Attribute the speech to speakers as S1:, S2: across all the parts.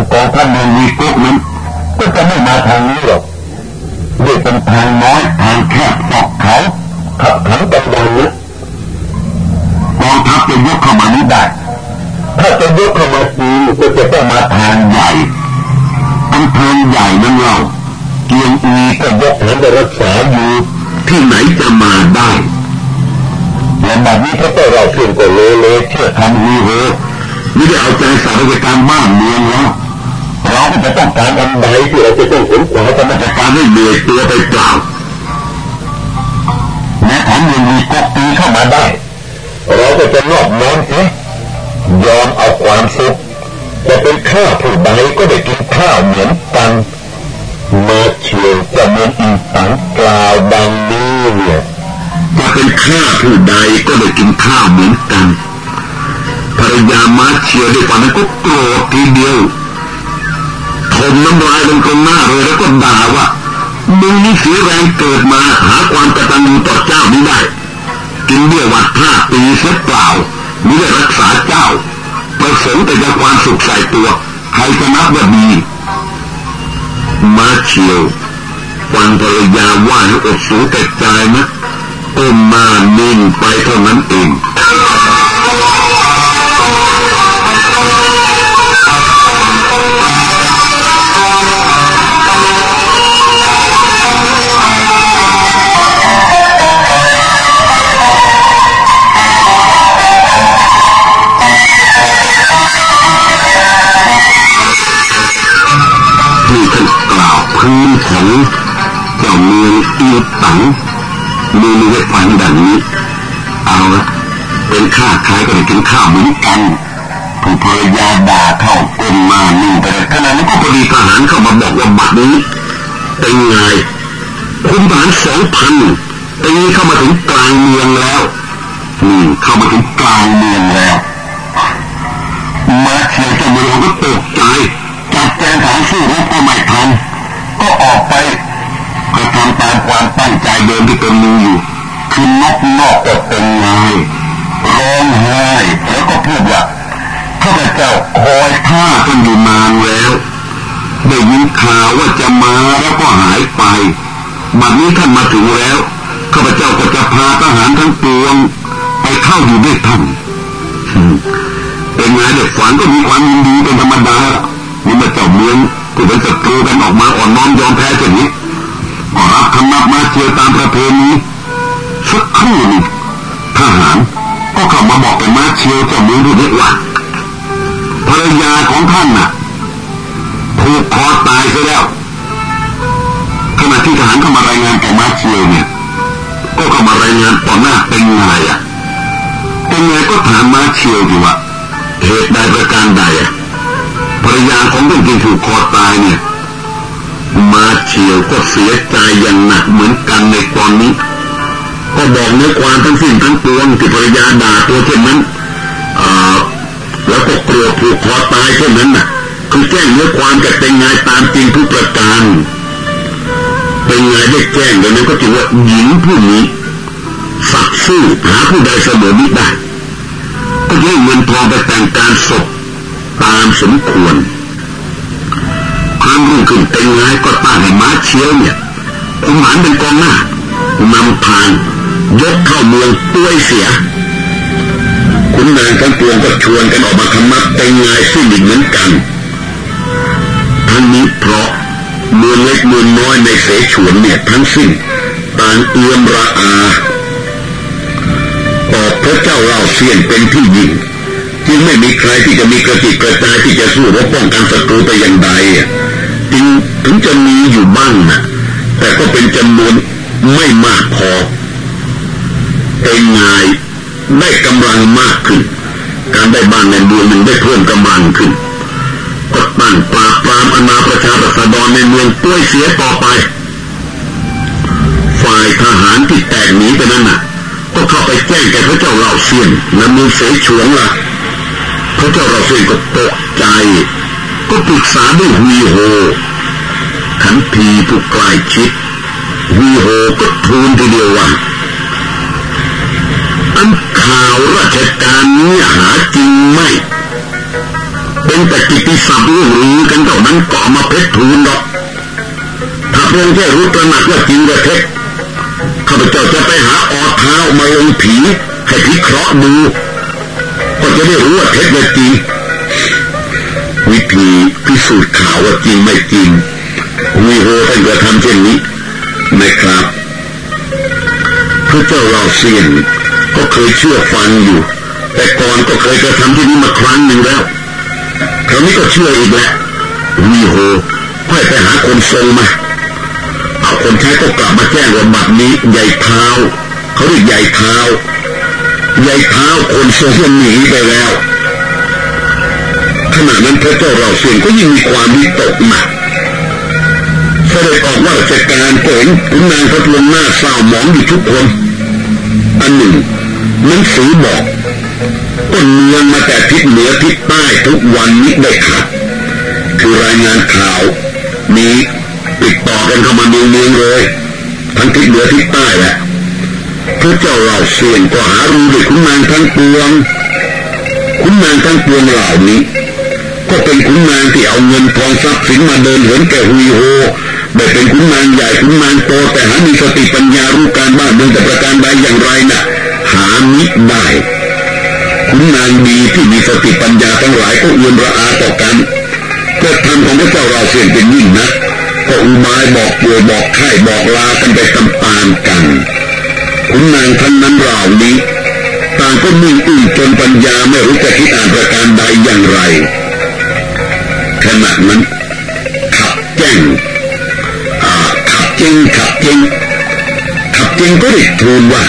S1: างกองทัพเมืองวีกุกนั้นก็จะไม่มาทางนี้หรอกด้วยเป็นทางน้อยทางแคบสอกเขาขับขันกันดังนี้กองทัพจะยกเข้ามานี้ได้ถ้าจะยกเข้ามาจริงก็จะต้องมาทางใหญ่อำเภอใหญ่นั้นเราเกียงอีก็ยกแผนไปรักษาอยู่ที่ไหนจะมาได้แล้วแบบนี้พระเจ้าเราเพียงก็เลเลเชื่อทำวีโฮไม่ได้เอาใจใส่ราชการบ้านเมืองแล้วาก็จะต้องการอันใดที่เราจะต้องขนขวายธรรมการให้เหนื่อยตัวไปเปล่าแม้ของเมืองมีกตีเข้ามาได้ เราก็จะนอบน้อมเสียยอมเอาความสุขจะเป็นข้าวผู้ใดก็ได้กินข้าวเหมือนกันมาเชียวจะเมือนอีสังกล่าวดังนี้เนี่ยจะเป็นข้าผู้ใดก็ได้กินข้าวเหมือนกันภรรยามาเชียวด้วยความนั้นก็โกรธทีเดียว ทนน้ำลายลงตรงหน้าเลยแล้วก็ด่าว่ามึงนี่เสียแรงเกิดมาหาความกตัญญูต่อเจ้าไม่ได้กินเบี้ยวัดห้าปีเสียเปล่าไม่ได้รักษาเจ้า ประสงค์แต่จะความสุขใส่ตัวใครจะนับว่าดีมาเชียวฟังภรรยาว่าให้อดสูแต่ใจนะก้มมานิ่งไปเท่านั้นเอง พื้นของเจ้าเมืองอีตังมีมีไว้ฟังดังนี้ เอาละเป็นข้าขายก็ได้กินข้าวเหมือนกันผู้ภรรยาด่าเข้าก้มมานิ่งไปขณะนั้นก็พอดีทหารเข้ามาบอกว่าบัดนี้เป็นไงคุณทหารสองพันตีเข้ามาถึงกลางเมืองแล้วอืมเข้ามาถึงกลางเมืองแล้วมาเชียร์เจ้าเมืองก็ตกใจจับแจงฐานสู้รบก็ไม่ทัน ก็ออกไปก็ทำตามความตั้งใจเดิมที่ตนมีอยู่คือนกนอกก็เป็นไงร้องไห้แล้วก็พูดว่าข้าพเจ้าคอยท่ากันอยู่นานแล้วได้ยินข่าวว่าจะมาแล้วก็หายไปบัดนี้ท่านมาถึงแล้วข้าพเจ้าก็จะพาทหารทั้งปวงไปเข้าอยู่ด้วยท่านเป็นไงเด็กฝันก็มีความยินดีเป็นธรรมดานี่มาเจ้าเมือง ที่เป็นศัตรูกันออกมาอ่อนน้อมยอมแพ้เช่นนี้ก็รับคำนับมาเชียร์ตามประเพณีสักครู่หนึ่งทหารก็เข้ามาบอกกับมาเชียวเจ้าเมืองผู้นี้ว่าภรรยาของท่านน่ะถูกคอตายซะแล้วขณะที่ทหารเข้ามารายงานแก่มาเชียวเนี่ย ก็เข้ามารายงานต่อหน้าเป็นไงอะเป็นไงก็ถามมาเชียวอยู่ว่าเหตุใดประการใดอะ ภรรยาของท่านที่ถูกคอตายเนี่ย มาเชียวก็เสียใจอย่างหนักเหมือนกันในตอนนี้ ก็บอกเนื้อความทั้งสิ้นทั้งปวงที่ภรรยาด่าตัวเช่นนั้นแล้วก็กลัวผูกคอตายเช่นนั้นน่ะ คือแจ้งเนื้อความกับเป็นไงตามจริงทุกประการเป็นไงได้แจ้งดังนั้นก็ถือว่าหญิงผู้นี้สักสู้หาผู้ใดเสมอมิได้ก็ให้เงินทองไปแต่งการศพ ตามสมควรความรุ่งขึ้นเป็นไงก็ตั้งให้ม้าเชียวเนี่ยคุมหมานเป็นกองหน้านำทางยกเข้าเมืองต้วยเสียคุณนางทั้งปวงก็ชวนกันออกมาทำมัดเป็นไงสิ้นอีกเหมือนกันทั้งนี้เพราะเมืองเล็กเมืองน้อยในเสฉวนเนี่ยทั้งสิ้นต่างเอื้อมระอาออพระเจ้าเราเสียนเป็นที่ยิ่ง จึงไม่มีใครที่จะมีกระติกกระจายที่จะสู้รบป้องกันศัตรูแต่อย่างใดจึงถึงจะมีอยู่บ้างนะแต่ก็เป็นจำนวนไม่มากพอเป็นไงได้กำลังมากขึ้น การได้บ้านในเมืองหนึ่งได้เพิ่มกำลังขึ้นก็ตั้งปราบปรามอนาประชารัษฎรในเมืองต้วยเสียต่อไป ฝ่ายทหารที่แตกหนีไปนั้นน่ะ ก็เข้าไปแจ้งแก่พระเจ้าเหล่าเซียนนำมือเสฉวนล่ะ พระเจ้าราเซีก็ตกใจ ก็ปรึกษาด้วยวีโฮขันทีผู้ใกล้ชิดวีโฮก็ทูลทีเดียวว่าอันข่าวราชการนี้หาจริงไหมเป็นแต่กิติศัพท์เรื่องลือกันเท่านั้นก็มาเพชรทูลหรอกถ้าเพียงแค่รู้ตระหนักว่าจริงว่าเท็จข้าพเจ้าจะไปหาออดเท้ามาลงผีให้พิเคราะห์ดู จะได้รู้ว่าเท็จหรือจริง วิธีพิสูจน์ข่าวว่าจริงไม่จริงวีโฮท่านกระทำเช่นนี้นะครับพระเจ้าเราเซียนก็เคยเชื่อฟังอยู่ แต่ก่อนก็เคยกระทำที่นี้มาครั้งหนึ่งแล้วคราวนี้ก็เชื่ออีกแล้ววีโฮค่อยไปหาคนทรงมาเอาคนใช้ก็กลับมาแจ้งว่าบัดนี้ใหญ่เท้าเขาเรียกใหญ่เท้า ใหญ่เท้าคนทรงหนีไปแล้วขณะนั้นพระเจ้าเราเสียงก็ยิ่งมีความวิตกหนักเสด็จออกว่าราชการเห็นขุนนางพระทวงหน้าเศร้าหมองอยู่ทุกคน อันหนึ่งหนังสือบอกต้นเมืองมาแต่ทิศเหนือทิศใต้ทุกวันนี้ได้ขาดคือรายงานข่าวนี้ติดต่อกันเข้ามาเมืองเมืองเลย ทั้งทิศเหนือทิศใต้แหละ พระเจ้าเราเสี่ยงก็หารู้ด้วยขุนนางทั้งปวงขุนนางทั้งปวงเหล่านี้ ก็เป็นขุนนางที่เอาเงินทองทรัพย์สินมาเดินเหินแก่ฮุยโฮไม่เป็นขุนนางใหญ่ขุนนางโตแต่หามีสติปัญญารู้การบ้านเมืองแต่ประการใดอย่างไรนะ่ะ หามิได้ขุนนางดีที่มีสติปัญญาทั้งหลายก็เอื้อมระอาต่อกันกิดทำของพระเจ้าเราเสี่ยงเป็นยิ่งนะก็อุบายบอกป่วยบอกไข้บอกลากันไปตามๆกัน ขุนนางทั้งนั้นเหล่านี้ต่างก็มุ่งอื่นจนปัญญาไม่รู้จะคิดอ่านประการใดอย่างไร ขณะนั้นขับแจ้งขับจงขับจงขับจงก็ได้ทูลว่า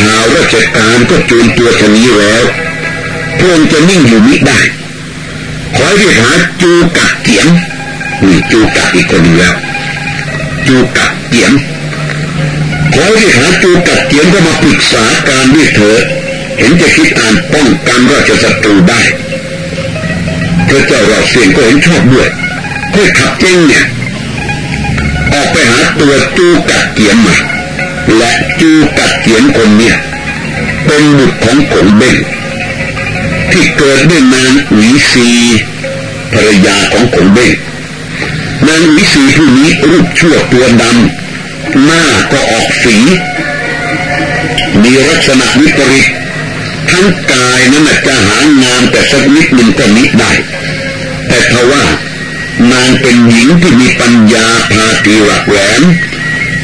S1: ข่าวราชการก็จูนตัวชนี้แล้วพวงจะนิ่งอยู่มิได้ ขอเรียกหาจูกักเกียงนี่จูกักอีกคนแล้วจูกักเกียง ขอเรียกหาจูกักเกียงก็มาปรึกษาการด้วยเถิดเห็นจะคิดอ่านป้องกันราชศัตรูได้พระเจ้าเราเสียงก็เห็นชอบด้วยค่อยขับเจ้งเนี่ย ออกไปหาตัวจูกัดเกียนมาและจูกัดเกียนคนเนี่ยเป็นบุตรของขงเบงที่เกิดด้วยนางวิซีภรรยาของขงเบงนางวิซีผู้นี้รูปชั่วตัวดำ หน้าก็ออกสี มีลักษณะวิปริตทั้งกายนั้นจะหางามแต่สักนิดหนึ่งก็นิดได้ แต่ทว่านางเป็นหญิงที่มีปัญญาพาตีหลักแหลม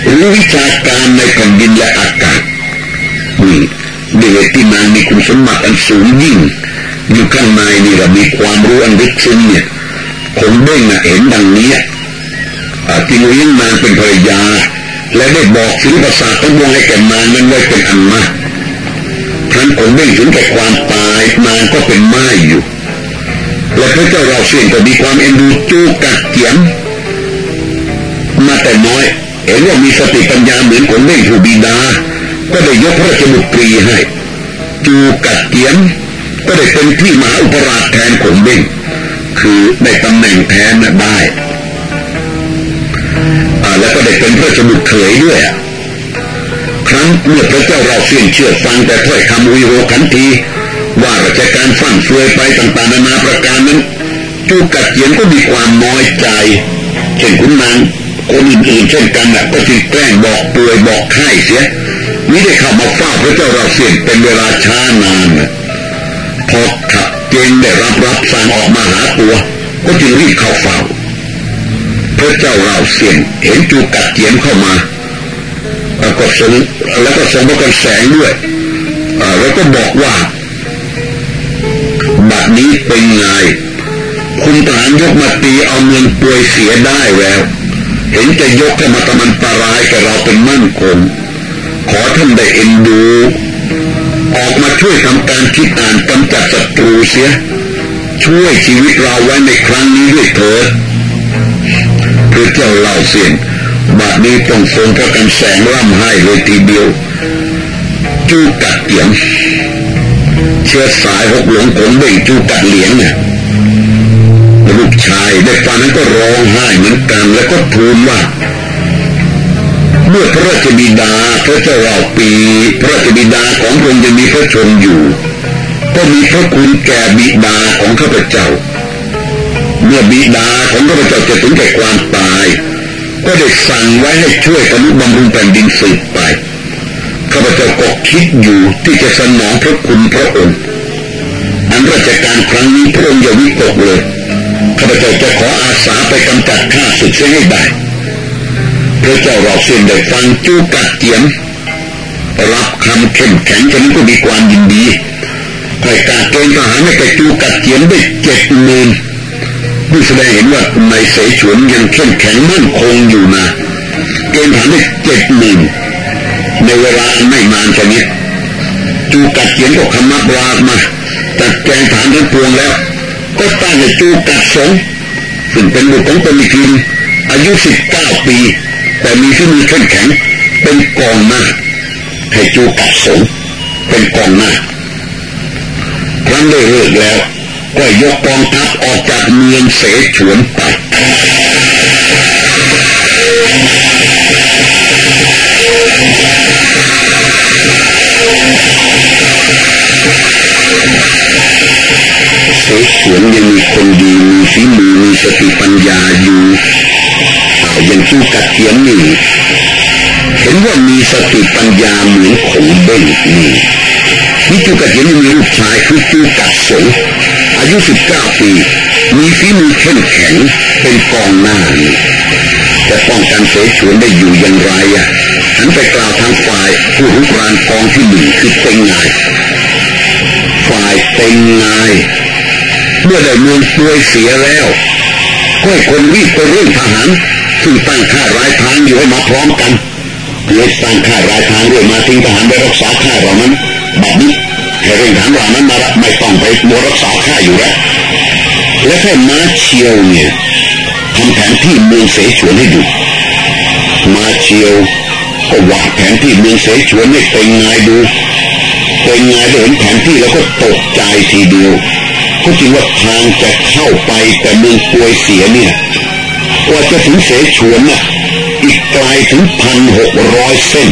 S1: รู้วิชาการในแผ่นดินและอากาศนี่เด็กที่นางมีคุณสมบัติอันสูงยิ่ง อยู่ข้างในนี่เรามีความรู้อันลึกซึ้งเนี่ยคงเด้งนะเห็นดังนี้จึงเลี้ยงนางเป็นภรรยา และได้บอกศิลปศาสตร์ทั้งวงให้แก่นางนั้นไว้เป็นอันมากครั้นผมได้ถึงแก่ความตายนางก็เป็นไม้อยู่ และพระเจ้าเราเสียงก็มีความเอ็นดูจูกัดเกียมมาแต่น้อยเห็นว่ามีสติปัญญาเหมือนของเล่ผู้บิดา ก็ได้ยกพระราชบุตรีให้ จูกัดเกียมก็ได้เป็นที่มหาอุปราชแทนขงเบ้งคือได้ตำแหน่งแทนได้อ่า แล้วก็ได้เป็นพระราชบุตรเขยด้วยครั้งเมื่อพระเจ้าเราเสียงเชื่อฟังแต่ถ้อยคำวิโรขันทีว่าราชการฟั่นเฟือยไปต่างๆนานาประการนั้นจูกัดเขียนก็มีความน้อยใจเช่นคุณนางคนอื่นๆเช่นกันนะก็จึงแกล้งบอกป่วยบอกไข้เสียไม่ได้เข้ามาเฝ้าพระเจ้าเราเสียงเป็นเวลาช้านานพอขับเจงได้รับรับสั่งออกมาหาตัว ก็จึงรีบเข้าเฝ้า พระเจ้าเราเสียงเห็นจูกัดเขียนเข้ามาแล้วก็ทรงแล้วก็ทรงพระกันแสงด้วยแล้วก็บอกว่าบัดนี้เป็นไงคุณทหารยกมาตีเอาเมืองป่วยเสียได้แล้ว เห็นจะยกให้มาทำอันตรายกับเราเป็นมั่นคงขอท่านได้เอ็นดู ออกมาช่วยทำการคิดอ่านกำจัดศัตรูเสีย ช่วยชีวิตเราไว้ในครั้งนี้ด้วยเถิด พระเจ้าเล่าเสียงบัดนี้ต้องทรงพระกันแสงร่ำให้เลยทีเดียวจูกัดเตียงเชื้อสายหกหลงผงเบ่งจูกัดเหลียงเนี่ยลูกชายได้ฟังนั้นก็ร้องไห้เหมือนกันแล้วก็ทูลว่าเมื่อพระราชบิดาพระเจ้าเราปี พระราชบิดาของพระองค์จะมีพระชนอยู่ ก็มีพระคุณแก่บิดาของข้าพเจ้า เมื่อบิดาของข้าพเจ้าจะถึงแก่ความตาย ก็ได้สั่งไว้ให้ช่วยทนุบำรุงแผ่นดินสืบไปข้าพเจ้าก็คิดอยู่ที่จะสนองพระคุณพระองค์อันราชการครั้งนี้พระองค์อย่าวิตกเลยข้าพเจ้าจะขออาสาไปกำจัดข้าศึกเสียให้ได้พระเจ้าเราเส้นได้ฟังจูกัดเตียมรับคำเข้มแข็งฉันก็มีความยินดีคอยการเกณฑ์ทหารให้แกจูกัดเตียมได้เจ็ดหมื่น นี่แสดงเห็นว่าในเสฉวนยังเข้มแข็งมั่นคงอยู่นะเกณฑ์ทหารได้เจ็ดหมื่นในเวลาไม่นานชนิดจูกัดเตียมก็ขมับรามาจัดแจงฐานทั้งปวงแล้ว ก็ตั้งให้จูกัดสงซึ่งเป็นบุตรของตนอีกทีอายุสิบเก้าปี แต่มีที่มีเข้มแข็งเป็นกองหน้าให้จูกัดสงเป็นกองหน้าครั้งได้เลิกแล้ว ก็ยกกองทัพออกจากเมืองเสฉวนไปเสฉวนยังมีคนดีมีฝีมือมีสติปัญญาอยู่อย่างจูกัดเทียมนี่เห็นว่ามีสติปัญญาเหมือนขงเบ้งนี่นี่จูกัดเทียมมีลูกชายคือจูกัดสง อายุสิบเก้าปี มีฝีมือเข้มแข็งเป็นกองหน้านี่จะป้องกันเสฉวนได้อยู่อย่างไรอะหันไปกล่าวทางฝ่ายผู้รุกรานกองที่หนึ่งคือเต็งงายฝ่ายเต็งงายเมื่อได้เมืองซวยเสียแล้วก็ให้คนรีบไปเรื่องทหารซึ่งตั้งค่ารายทางอยู่ให้มาพร้อมกันเลยตั้งค่ารายทางด้วยมาทิ้งทหารไปรักษาค่ายเรานั้นแบบนี้ ให้เร่งทหารเรานั้นมาไม่ต้องไปบรักษาค่าอยู่แล้วและให้มาเชียวเนี่ยทำแผนที่เมืองเสฉวนให้ดูมาเชียวก็วาดแผนที่เมืองเสฉวนให้เป็นไงดูเป็นไงเห็นแผนที่แล้วก็ตกใจทีเดียวก็จริงว่าทางจะเข้าไปแต่เมืองป่วยเสียเนี่ยกว่าจะถึงเสฉวนน่ะอีกไกลถึงพันหกร้อยเส้น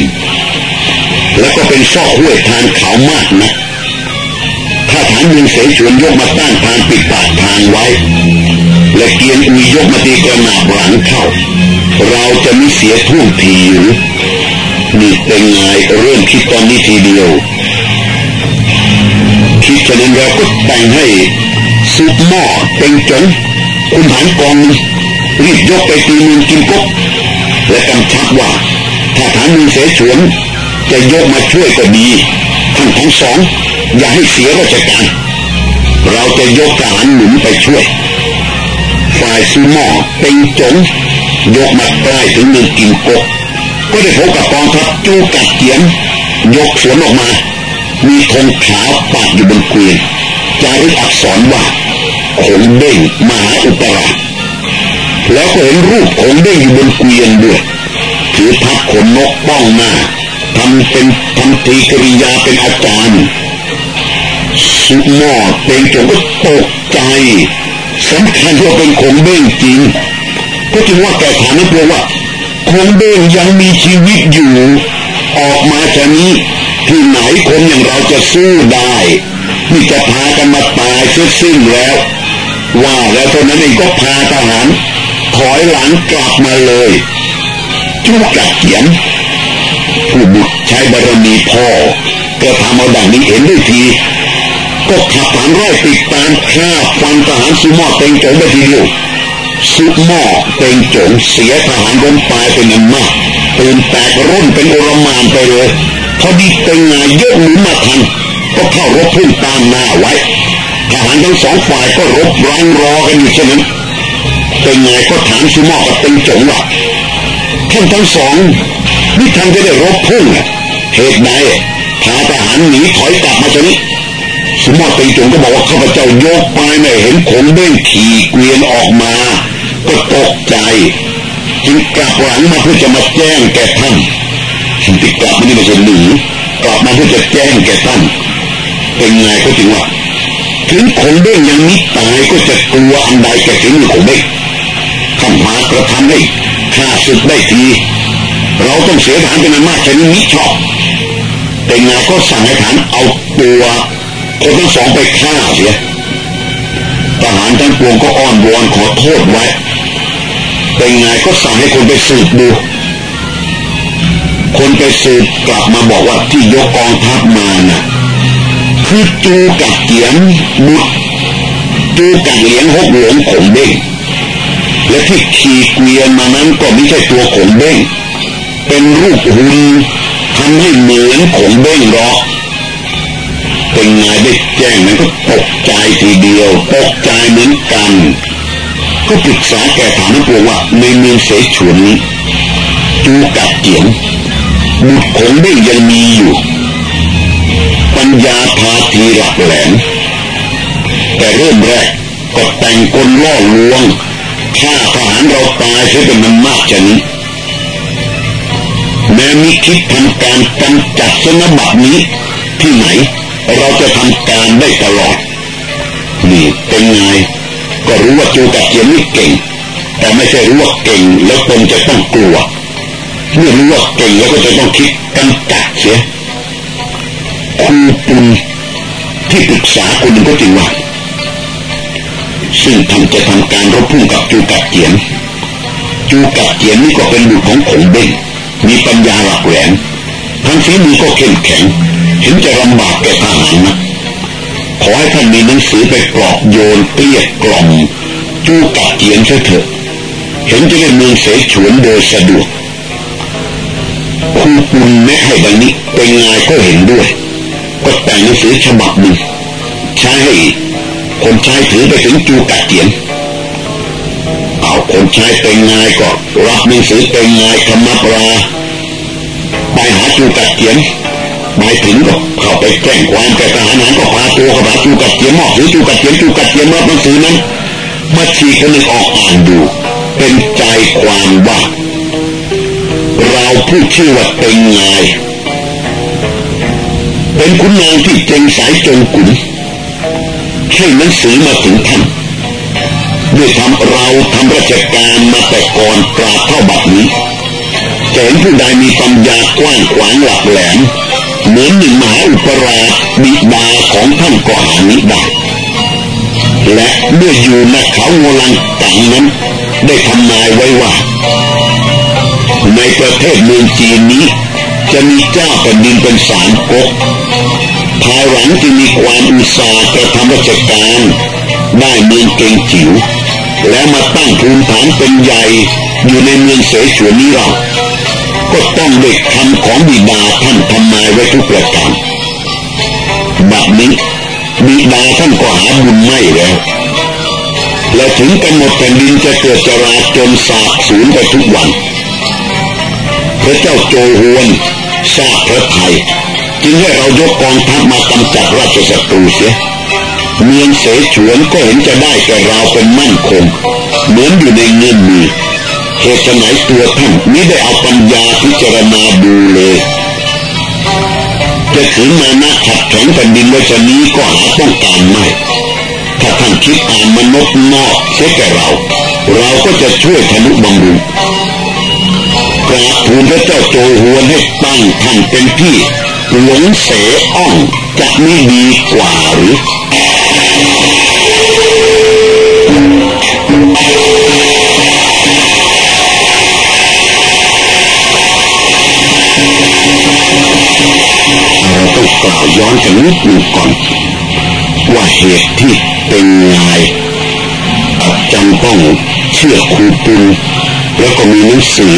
S1: แล้วก็เป็นซอกห้วยทางเขามากนะาฐานเมืองเสฉวนยกมาต้านทางปิดปากทางไว้ และเกียนอุยยกมาตีกระหนาบหลังเข้า เราจะไม่เสียท่วงทีหรือนี่เป็นไงเริ่มคิดตอนนี้ทีเดียว คิดฉะนั้นเราก็แต่งให้ซุปหม้อเป็นจงคุณฐานกองรีบยกไปตีมืองกินกบและกำชับว่าถ้าฐานเมืองเสฉวน จะยกมาช่วยก็ดีทั้งทั้งสอง อย่าให้เสียราชการ เราจะยกทหารหนุนไปช่วย ฝ่ายซูหมอเป็นจงยกมาใกล้ถึงเมืองกินกบก็ได้พบกับกองทัพจูกัดเกียนยกสวนออกมา มีธงขาวปักอยู่บนเกวียนจารึกอักษรว่าขงเด้งมหาอุปราชแล้วก็เห็นรูปขงเด้งอยู่บนเกวียนด้วยถือพับขนนกป้องหน้า ทำเป็นทำทีกริยาเป็นอาจารย์สุหม้อเป็นจงก็ตกใจสำคัญว่าเป็นขงเบ้งจริง ก็จึงว่าแกถามนักเรียนว่าคงเบ้งยังมีชีวิตอยู่ ออกมาจากนี้ที่ไหนคนอย่างเราจะสู้ได้นี่จะพากันมาตายเสียสิ้นแล้ว ว่าแล้วเท่านั้นเองก็พาทหารถอยหลังกลับมาเลยจุกกัดเขียน ผู้บุตรใช้บารมีพ่อก็ทำเอาดังนี้เห็นด้วยที ก็ขับผ่านไร่ติดตามฆ่าฟันทหารสุมอเต็งโจงไปทีเดียวสุมอเต็งโจงเสียทหารล้มตายเป็นอันมากตื่นแตกร่นเป็นโอรมานไปเลยพอดีเต็งงายยกหนุนมาทันก็เข้ารบพุ่งตามหน้าไว้ทหารทั้งสองฝ่ายก็รบรังรอกันอยู่เช่นนั้นเต็งงายก็ถามสุมอกับเต็งโจงว่าท่านทั้งสอง นี่ท่านจะได้รบพุ่งเหตุใดพาทหารหนีถอยกลับมาจนี้สมมติเป็นจงก็บอกว่าข้าพเจ้ายกไปไม่เห็นขนเบ้งขี่เกวียนออกมา ก็ตกใจจึงกลับหลังมาเพื่อจะมาแจ้งแก่ท่านสิ่งที่กลับมานี่ไม่ใช่หนีกลับมาเพื่อจะแจ้งแก่ท่านเป็นไงก็จึงว่าถึงขนเบ้งยังมิตายก็จะกลัวอันใดแก่ถึงขนเบ้งท่ามา กระทำให้ข้าศึกได้ที เราต้องเสียฐานเป็นอันมากชนิดนี้ชอบแต่งาก็สั่งให้ฐานเอาตัวคนทั้งสองไปฆ่าเสียทหารทั้งปวงก็อ้อนวอนขอโทษไว้เป็นไงก็สั่งให้คนไปสืบดูคนไปสืบกลับมาบอกว่าที่ยกกองทัพมานะ่ะคือจูกับเกียนบุตรจูกับเหลียงหกหลวงขงเบ้งและที่ขี่เกวียนมานั้นก็ไม่ใช่ตัวขงเบ้ง เป็นรูปหุ่นทำให้เหมือนขงเบ้งรอเป็นไงได้แจ้งนั้นก็ตกใจทีเดียวตกใจเหมือนกัน ก็ปรึกษาแกถามนักว่าในเมืองเสฉวนนี้จูกับเกียนบุตรขงเบ้งยังมีอยู่ ปัญญาพาทีหลักแหลมแต่เริ่มแรกก็แต่งกลล่อลวงฆ่าทหารเราตายเสียเป็นมันมากชนี้ แม้มีคิดทำการกำจัดสนบัตินี้ ที่ไหน เราจะทำการได้ตลอด นี่เป็นไง ก็รู้ว่าจูกับเจียนนี่เก่ง แต่ไม่ใช่รู้ว่าเก่งแล้วตนจะต้องกลัวเมื่อรู้ว่าเก่งแล้วก็จะต้องคิดกำจัดเสียครูปุณที่ปรึกษาคนหนึ่งก็จริงว่าซึ่งทำจะทำการรบพุ่งกับจูกัดเจียน จูกัดเจียนนี่ก็เป็นบุตรของขงเบ้ง มีปัญญาหลักแหลมทั้งฝีมือก็เข้มแข็ง เห็นจะลำบากแก่ทหารนะขอให้ท่านมีหนังสือไปปลอบโยนเกลี้ยกล่อมจูกัดเจียนเถิดเห็นจะได้เมืองเสฉวนโดยสะดวกครูปุณแม่ให้ดังนี้เป็นไงก็เห็นด้วย ก็แต่งหนังสือฉบับหนึ่งใช้ให้คนใช้ถือไปถึงจูกัดเกียน คนใช้เป็นนายก็รับหนังสือเป็นนายธรรมปราไปหาจูกัดเกียนหมายถึงก็เข้าไปแจ้งความแต่ทหารนั้นก็พาตัวเข้ามาจูกัดเกียนมอบถือจูกัดเกียนจูกัดเกียนรับหนังสือนั้นมาชีคนหนึ่งออกอ่านดูเป็นใจความว่าเราผู้ชื่อว่าเป็นนายเป็นคุณนางที่เจงสายจงขุนให้หนังสือมาถึงท่าน ด้วยทำเราทำราชการมาแต่ก่อนตราเท่าบัดนี้แต่เห็นผู้ใดมีปัญญากว้างขวางหลักแหลมเหมือนหนึ่งมหาอุปราชบิดาของท่านก็หานิได้และเมื่ออยู่ในเขาโงลังตังนั้น ได้ทำนายไว้ว่า ในประเทศเมืองจีนนี้ จะมีเจ้าแผ่นดินเป็นสามก๊กภายหลังจะมีความอุตสาหกระทำราชการ ได้เมืองเก่งจิ๋วแล้วมาตั้งภูมิฐานเป็นใหญ่อยู่ในเมืองเสฉวนนี้เราก็ต้องเด็กคำของบิดาท่านทำนายไว้ทุกประการแบบนี้บิดาท่านก็หาบุญไม่แล้ว และถึงกำหนดแผ่นดินจะเกิดจราจนสาบสูญไปทุกวัน พระเจ้าโจฮวนทราบพระไทย จึงให้เรายกกองทัพมากำจัดราชศัตรูเสีย เมืองเสฉวนก็เห็นจะได้แก่เราเป็นมั่นคง เหมือนอยู่ในเงื่อนมือเหตุไหนตัวท่านไม่ได้เอาปัญญาพิจารณาดูเลย จะถึงมานะขัดแข็งแผ่นดินไว้ชนี้ก็หาต้องการไม่ถ้าท่านคิดอ่านมนุษย์นอกเสียแก่เรา เราก็จะช่วยทนุบำรุงกราบทูลพระเจ้าโจหวนให้ตั้งท่านเป็นพี่หลงเสอ่องจะไม่ดีกว่าหรือ ต้องกล่าวย้อนกันนิดหนึ่งก่อน ว่าเหตุที่เป็นไงจำต้องเชื่อครูปุณแล้วก็มีหนังสือ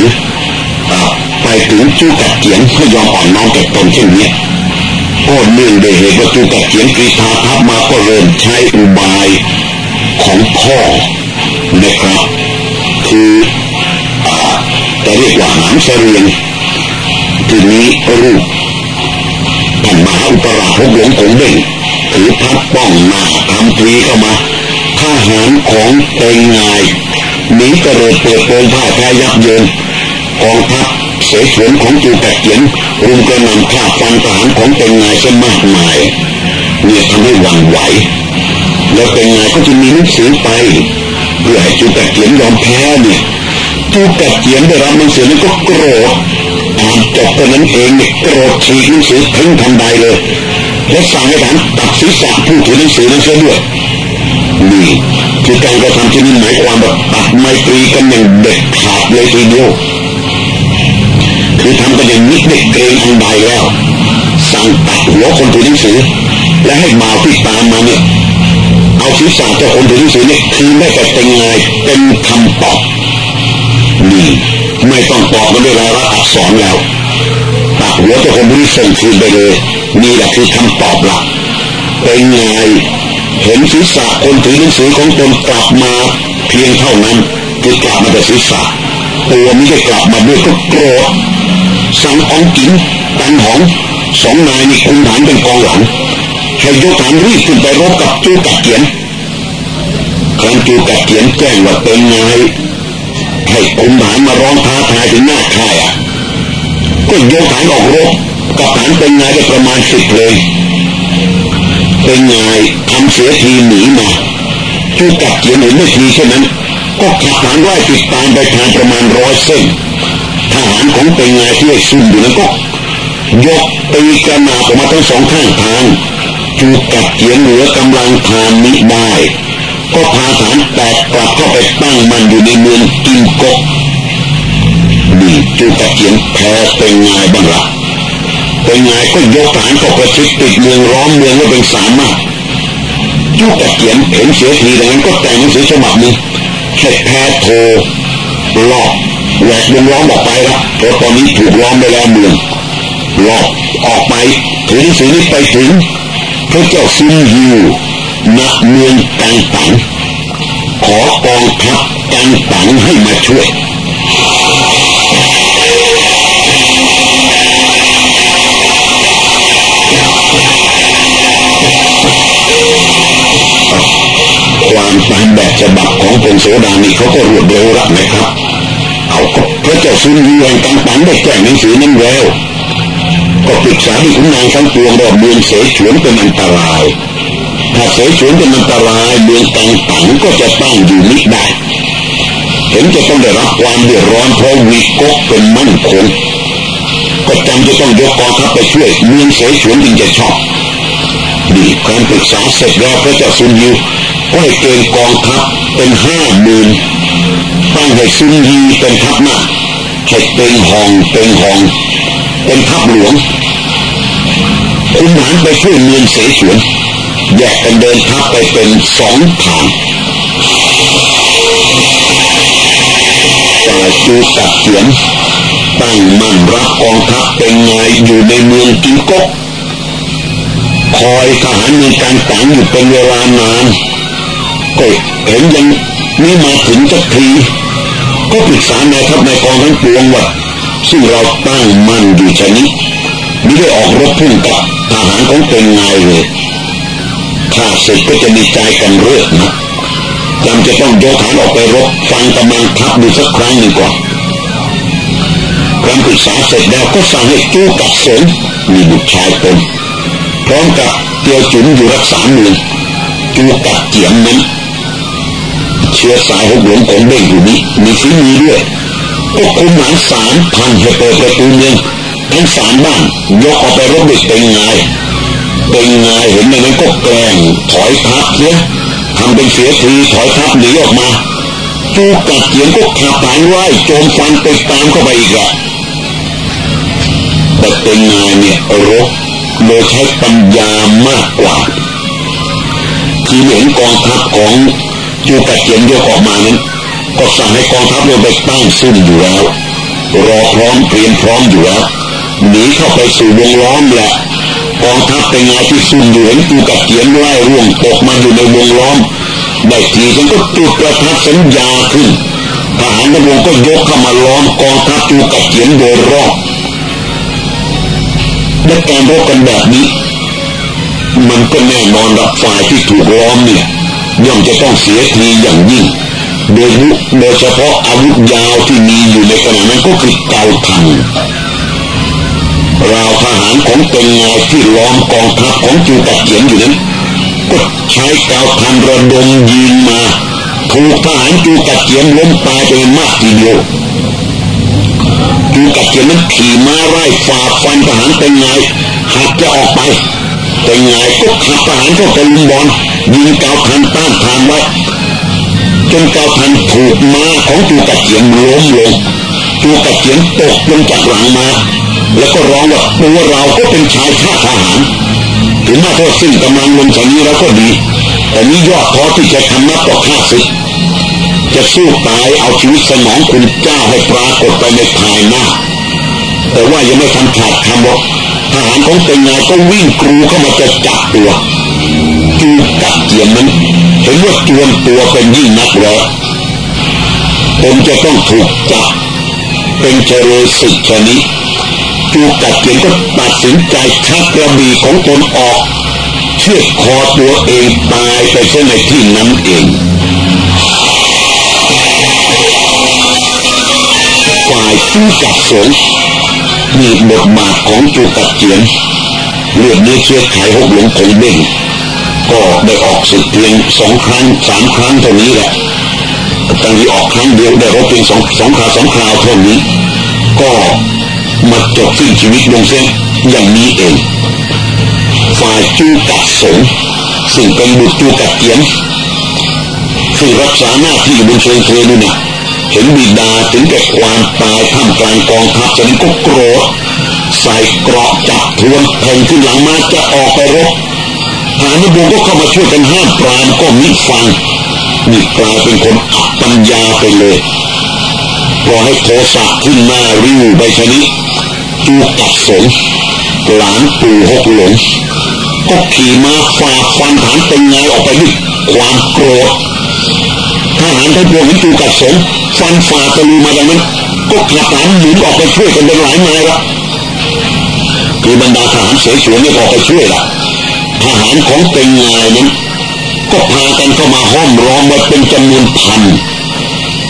S1: ไปถึงจูกัดเกียนให้ยอมอ่อนน้อมแก่ตนเช่นนี้ก็เนื่องด้วยเหตุว่าจูกัดเกียนกรีธาทัพมาก็เริ่มใช้อุบายของพ่อ นะครับ คืออ่าจะเรียกว่าหางเสรียงทีนี้รูปท่านมหาอุปราชหลวงคงเด่งถือพัดป้องหน้าทำปรีเข้ามาทหารของเตงงายหนีกระโดดเปิดโปงผ้าแพ้ยับเยินกองทัพเสฉวนของจูกัดเกียนรุมกระนำฆ่าฟันทหารของเป็นนายเสมากมายเนี่ยทำให้หวั่นไหว แล้วเป็นนายก็จะมีหนังสือไป เพื่อให้จูกัดเกียนยอมแพ้เนี่ยจูกัดเกียนได้รับหนังสือนั้นก็โกรธอ่านจบตอนนั้นเองเนี่ยโกรธฉีกหนังสือทิ้งทันใดเลย และสั่งให้ฐานตัดศีรษะผู้ถือหนังสือนั้นเสียด้วยนี่คือการกระทำที่นี่หมายความว่าตัดไมตรีกันอย่างเด็ดขาดเลยทีเดียวคือทำกันอย่างนิดเด็กเกรงอันใดแล้ว สั่งตัดหัวคนถือหนังสือ และให้มาที่ตามมาเนี่ย เอาศีรษะเจ้าคนถือหนังสือเนี่ยคืนได้แต่เป็นไงเป็นคำตอบนี่ไม่ต้องตอบกันด้วยลายลักษณ์อักษรแล้วตัดหัวเจ้าคนนี้ส่งคืนไปเลยนี่แหละคือคำตอบหลักเป็นไงเห็นศีรษะคนถือหนังสือของตนกลับมาเพียงเท่านั้นคือกลับมาแต่ศีรษะตัวไม่ได้กลับมาด้วยก็โกรธสั่งองกินตันหองสองนายนี่คุมฐานเป็นกองหลัง ให้ยกฐานรีบขึ้นไปรบกับจูกัดเกียนครั้นจูกัดเกียนแจ้งว่าเป็นไงให้คุมฐานมาร้องท้าทายถึงหน้าค่ายอะก็ยกฐานออกรบกับฐานเป็นไงได้ประมาณสิบเลยเป็นไงทำเสียทีหนีมาจูกัดเกียนเห็นไม่ทีเช่นนั้น ก็ขับฐานไล่ติดตามไปทางประมาณร้อยเส้นทหารของเป็นไงที่ซุ่มอยู่นั้นก็ยกตีกระนาออกมาทั้งสองข้างทาง จูกัดเกียนเหนือกำลังทานมิได้ ก็พาฐานแตกกลับเข้าไปตั้งมันอยู่ในเมืองกินกกนี่จูกัดเกียนแพ้เป็นไงบ้างละ่ะเป็นไงก็ยกฐานก็ประชิดติดเมืองร้อมเมืองก็เป็นสามารถจูกัดเกียนเห็นเสียทีดังนั้นก็แต่งหนังสือฉบับนี้เสร็จแพ้โทรหลอบแหวกวงล้อมออกไปละเพราะตอนนี้ถูกล้อมไปแล้วเมืองหลอบออกไปถือหนังสือนี้ไปถึง พระเจ้าซุนยูณเมืองกังตังขอกองทัพกังตังให้มาช่วยความตามแบบฉบับของกรมโสดานี่เขาก็รวดเร็วรักนะครับ เอาก็พระเจ้าซุนยูแห่งกังตังได้แจ้งหนังสือนั้นแล้ว ก็ปรึกษาที่ขุนนางทั้งปวงว่าเมืองเสฉวนเป็นอันตราย ถ้าเสฉวนเป็นอันตรายเมืองตังตังก็จะตั้งอยู่มิดได้เห็นจะต้องได้รับความเดือดร้อนเพราะวิกกเป็นมั่นคงก็จำจะต้องยกกองทัพไปช่วยเมืองเสฉวนจึงจะชอบดีการปรึกษาเสร็จแล้วพระเจ้าซุนยูก็ให้เกณฑ์กองทัพเป็นห้าหมื่นตั้งให้ซุนยีเป็นทัพหน้าให้เป็นหองเป็นหอง เป็นทัพหลวงคุณหานไปช่วยเมืองเสฉวนแยกกันเดินทัพไปเป็นสองฐานฝ่ายจูกัดเขียนตั้งมั่นรับกองทัพเป็นไงอยู่ในเมืองกินกกคอยทหารมีการตังอยู่เป็นเวลานานก็เห็นยังไม่มาถึงสักที ก็ปรึกษานายทัพนายกองทั้งปวงว่า ซึ่งเราตั้งมั่นอยู่ชนิดไม่ได้ออกรบพุ่งกับทหารของเป็นไงเลยถ้าเสร็จก็จะมีใจกันเรื่อยนะจำจะต้องโยกฐานออกไปรบฟังกำลังทัพดูสักครั้งหนึ่งก่อนการปรึกษาเสร็จแล้วก็สั่งให้จู้กับเสงมีบุตรชายตนพร้อมกับเตียวจุนอยู่รักษาเมืองจูกับเจียมนั้นเชื้อสายหกหลงของเด้งอยู่นี้มีฝีมือด้วย ก็คุมหลังสามพันให้เปิดประตูเมืองทั้งสามบ้านยกออกไปรบดึกเป็นไงเป็นไงเห็นในนั้นก็แกล้งถอยทัพเสียทำเป็นเสียทีถอยทัพหนีออกมาจูกัดเสียงก็ขับผานไว้โจมฟันไปตามเข้าไปอีกอะแต่เป็นไงเนี่ยรบโดยใช้ปัญญามากกว่าที่เห็นกองทัพของจูกัดเสียงยกออกมานั้น ก็สั่งให้กองทัพลงไปตั้งซุ่มอยู่แล้วรอพร้อมเตรียมพร้อมอยู่แล้วหนีเข้าไปสู่วงล้อมแหละกองทัพเป็นไงที่ซุ่มอยู่เห็นตูกับเกียนไล่ร่วงตกมาอยู่ในวงล้อมได้ทีฉันก็จุดประทัดสัญญาขึ้นทหารในวงก็ยกเข้ามาล้อมกองทัพตูกับเกียนโดยรอบและการรบกันแบบนี้ มันก็แน่นอนรับฝ่ายที่ถูกล้อมเนี่ยย่อมจะต้องเสียทีอย่างยิ่ง โดยโดยเฉพาะอาวุธยาวที่มีอยู่ในขณะนั้นก็คือเกาทันราวทหารของตงงาที่ล้อมกองทัพของจูกัดเขียนอยู่นั้นก็ใช้เกาทันระดมยิงมาถูกทหารจูกัดเขียนล้มตายไปมากทีเดียวจูกัดเขียนนั้นขี่ม้าไล่ฝ่าฟันทหารตงงาหักจะออกไปแต่ไงก็ขับทหารก็เป็นบอลยิงเกาทันต้านทานไว้ จนเกาทันถูกม้าของจูกัดเจียนล้มลงจูกัดเจียนตกลงจากหลังมา แล้วก็ร้องว่าตัวเราก็เป็นชายข้าทหารถึงแม้ว่าสิ้นกำลังลงจากนี้แล้วก็ดี แต่นี้ยอดท้อที่จะทำนับต่อข้าศึกจะสู้ตายเอาชีวิตสนองคุณเจ้าให้ปรากฏไปในภายหน้า แต่ว่ายังไม่ทันขาดคำว่าทหารของเป็นไงก็วิ่งกรูเข้ามาจะจับตัวจูกัดเจียนนั้น เห็นว่าจวนตัวเป็นยิ่งนักแล้วผมจะต้องถูกจับเป็นเจริญสิทธิ์ชนิดจูกัดเจียนก็ตัดสินใจชักกระบี่ของตนออก เชือดคอตัวเองตายไปเช่นในที่นั้นเองฝ่ายจูกัดสงมีบทบาทของจูกัดเจียนเลือดเนื้เชื้อไขหกหลงคงเบ่ง ก็ได้ออกศึกเพียงสองครั้งสามครั้งเท่านี้แหละตั้งที่ออกครั้งเดียวได้รบเพียงสองสองคราวสองคราวเท่านี้ ก็มาจบสิ้นชีวิตลงเส้นอย่างนี้เอง ฝ่ายจูกัดสงซึ่งเป็นบุตรจูกัดเกียนซึ่งรักษาหน้าที่บนเชิงเทนี่นะเห็นบิดาถึงแก่ความตายท่ามกลางกองทัพฉะนั้นก็โกรธใส่เกราะจับทวนแทงขึ้นหลังมาจะออกไปรบ ฐานุบงก็เข้ามาช่วยกันห้ามปรามก็มิฟังนี่กลายเป็นคนอับปัญญาไปเลยพอให้โทสะขึ้นมาริ้วไปชนิดจูกัดสงหลานปู่หกหลงก็ขี่มาฝ่าฟันฐานเป็นไงออกไปด้วยความโกรธทหารทั้งพวกนี้จูกัดสงฟันฝ่าตะลุมาดังนั้นก็ขับฐานหมุนออกไปช่วยกันเป็นหลายนายละคือบรรดาทหารเสฉวนเนี่ยออกไปช่วยละ ทหารของเป็นไงนั้นก็พากันเข้ามาห้อมล้อมไว้เป็นจำนวนพัน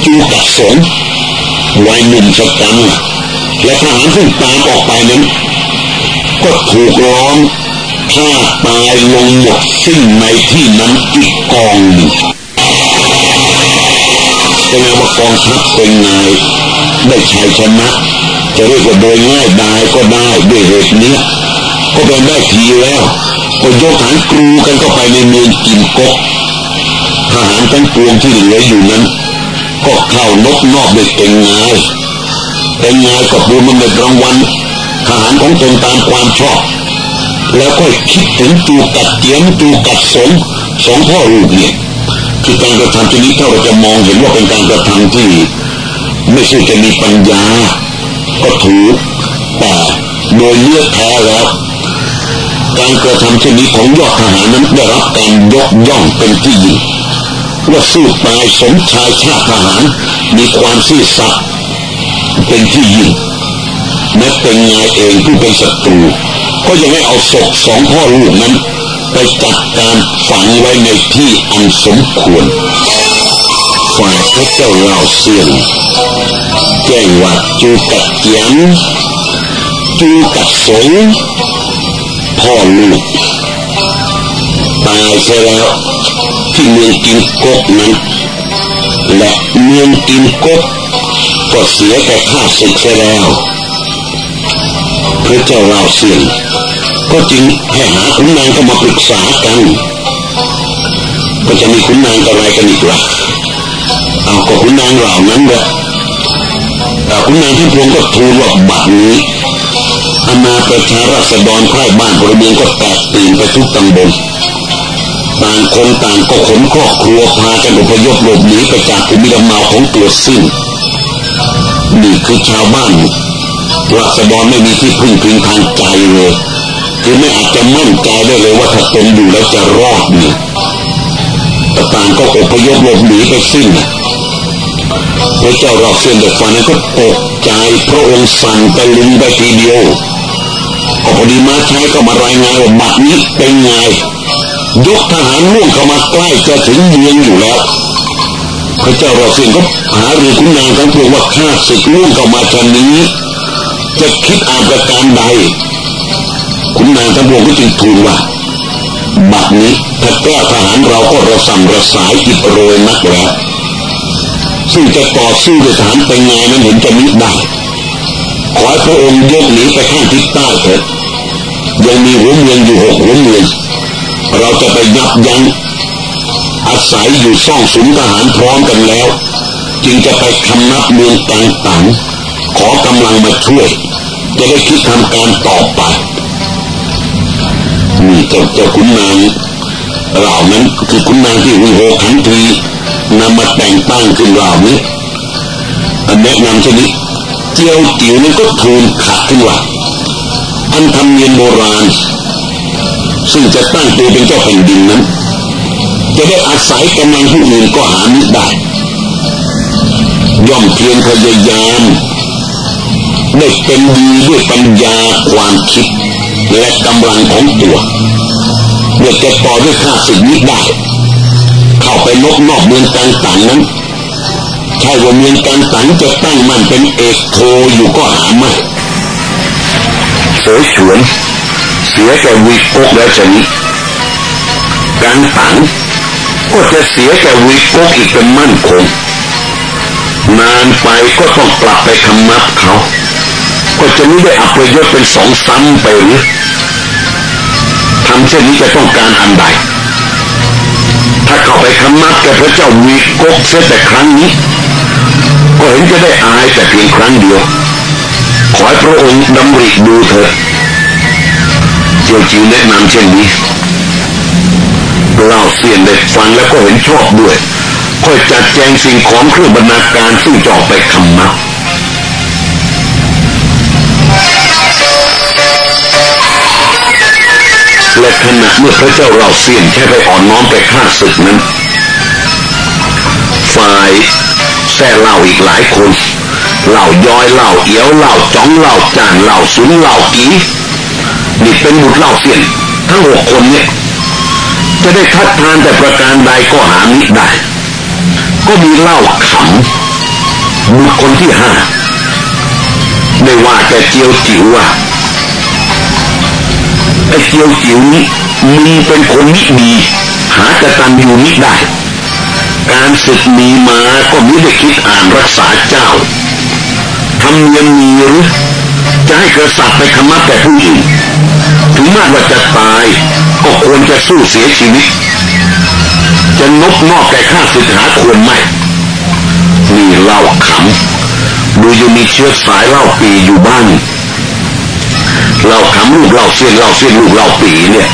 S1: จูกัดสงวัยหนุ่มสกังและทหารซึ่งตามออกไปนั้น ก็ถูกล้อมฆ่าตายลงหมดสิ้นในที่นั้นอีกกองหนึ่งแสดงว่ากองทัพเป็นไงได้ชัยชนะ จะเรียกว่าโดยง่ายดายก็ได้ด้วยเหตุนี้ ก็เป็นได้ทีแล้วก็ยกฐานกรูกันเข้าไปในเมืองกินกกทหารทั้งปวงที่เหลืออยู่นั้น ก็เข้านกนอกด้วยเก่งงายเป็นงายกับดูมันเป็นรางวัลทหารของตนตามความชอบ แล้วก็คิดถึงจูกัดเตียมจูกัดสงสองพ่อลูกเนี่ยคือการกระทำชนิดถ้าเราจะมองเห็นว่าเป็นการกระทำที่ ไม่ใช่จะมีปัญญา ก็ถูกแต่โดยเลือกแท้แล้ว การกระทำเช่นนี้ของยอดทหารนั้นได้รับการยกย่องเป็นที่ยิ่งว่าสู้ตายสมชายชาติทหารมีความซื่อสัตย์เป็นที่ยิ่งแม้เป็นนายเองผู้เป็นศัตรูก็ยังไม่เอาศพสองพ่อลูกนั้นไปจัดการฝังไว้ในที่อันสมควรฝ่ายพระเจ้าเล่าเสียงแจ้งว่าจูกัดเจียนจูกัดสง พ่อลูกตายเสียแล้วที่เมืองกินกกนั้นและเมืองกินกกก็เสียแต่ข้าศึกเสียแล้วพระเจ้าเราเสียงก็จึงให้หาขุนนางก็มาปรึกษากันก็จะมีขุนนางอะไรกันอีกล่ะเอาก็ขุนนางเหล่านั้นแหละแต่ขุนนางที่พวงก็ทูลว่าบัดนี้ อาณาประชาราษฎรใกล้บ้านพลเมืองก็แตกตื่นไปทุกตำบลต่างคนต่างก็ขนครอบครัวพากันอพยพหลบหนีไปจากภูมิลำเนาของตัวสิ้นนี่คือชาวบ้านราษฎรไม่มีที่พึ่งพิงทางใจเลยคือไม่อาจจะมั่นใจได้เลยว่าถ้าตนอยู่แล้วจะรอดเนี่ยต่ต่างก็อพยพหลบหนีไปสิ้นพระเจ้าเราเสียนเด็กฟันนั้นก็ตกใจพระองค์สั่นตะลึงไปทีเดียว ก็พอดีมาใช้ก็มารายงานว่าบัดนี้เป็นไงยกทหารล่วงเข้ามาใกล้จะถึงเมืองอยู่แล้ว พระเจ้าเราเสียงก็หาหรือคุณนางทั้งพวกว่าข้าศึกล่วงเข้ามาทางนี้ จะคิดอาประการใด คุณนางทั้งพวกก็จึงทูลว่าบัดนี้ถ้าแก้ทหารเราก็ระสำระสายอิดโรยนักแล้วซึ่งจะต่อสู้ด้วยทหารเป็นไงนั้นเห็นจะมิได้ ขอให้พระองค์ยกหนีไปข้างทิศใต้เถิดยังมีหัวเมืองอยู่หกหัวเมืองเราจะไปยับยั้งอาศัยอยู่ซ่องสุนทหารพร้อมกันแล้ว จึงจะไปคำนับเมืองต่างๆขอกำลังมาช่วย จะได้คิดทำการต่อไปนี่เจ้าเจ้าขุนนางเหล่านั้นคือขุนนางที่วิโหขันธีนำมาแต่งตั้งขึ้นเหล่านี้แนะนำชนิด เจียวจิ๋วนั้นก็ทูลขัดขึ้นว่าอันทำเนียนโบราณ ซึ่งจะตั้งตัวเป็นเจ้าแผ่นดินนั้น จะได้อาศัยกำลังผู้อื่นก็หาไม่ได้ ย่อมเพียงพยายามได้เป็นดีด้วยปัญญาความคิด และกำลังของตัวเมื่อจะต่อด้วยข้าศึกนี้ได้ เข้าไปลบนอกเมืองต่างๆนั้น ใช่ว่าเมืองต่างจะตั้งมันเป็นเอกโทอยู่ก็หาไม่เสยฉวน เสียแก่วิกกแล้วจะนี้การตังก็จะเสียแก่วิกกอีกเป็นมั่นคงนานไปก็ต้องกลับไปคำนับเขา ก็จะไม่ได้อัปยศเป็นสองซ้ำไปหรือทำเช่นนี้จะต้องการอันใดถ้าเข้าไปคำนับแก่พระเจ้าวีกกเสียแต่ครั้งนี้ ก็เห็นจะได้อายแต่เพียงครั้งเดียว ขอให้พระองค์ดำริดูเถิดเจียวจีแนะนำเช่นนี้เล่าเสียนได้ฟังแล้วก็เห็นชอบด้วยค่อยจัดแจงสิ่งของเครื่องบรรณาการซึ่งจออกไปคำนับและขณะเมื่อพระเจ้าเราเสียนแค่ไปอ่อนน้อมไปฆ่าศึกนั้น ฝ่าย แท่เหล่าอีกหลายคน เหล่าย้อยเหล่าเอี้ยวเหล่าจ้องเหล่าจานเหล่าสุนเหล่ากีนี่เป็นบุตรเล่าเสียนทั้งหกคนเนี่ยจะได้ทัดทานแต่ประการใดก็หามิได้ ก็มีเล่าขำบุคคลที่ห้าได้ว่าแกเจียวจิ๋วว่าไอ้เจียวจิ๋วนี้มึงเป็นคนมิดี หากระตันอยู่มิได้ การศึกมีมาก็มิได้คิดอ่านรักษาเจ้าทำยังมีหรือจะให้กษัตริย์ไปขมับแต่ผู้อื่นถึงแม้ว่าจะตายก็ควรจะสู้เสียชีวิต จะนบนอกแก่ข้าศึกหาควรไม่มีเล่าขำดูยังมีเชื้อสายเล่าปีอยู่บ้างเราขำลูกเราเสี้ยนเราเสี้ยนลูกเราปีเนี่ย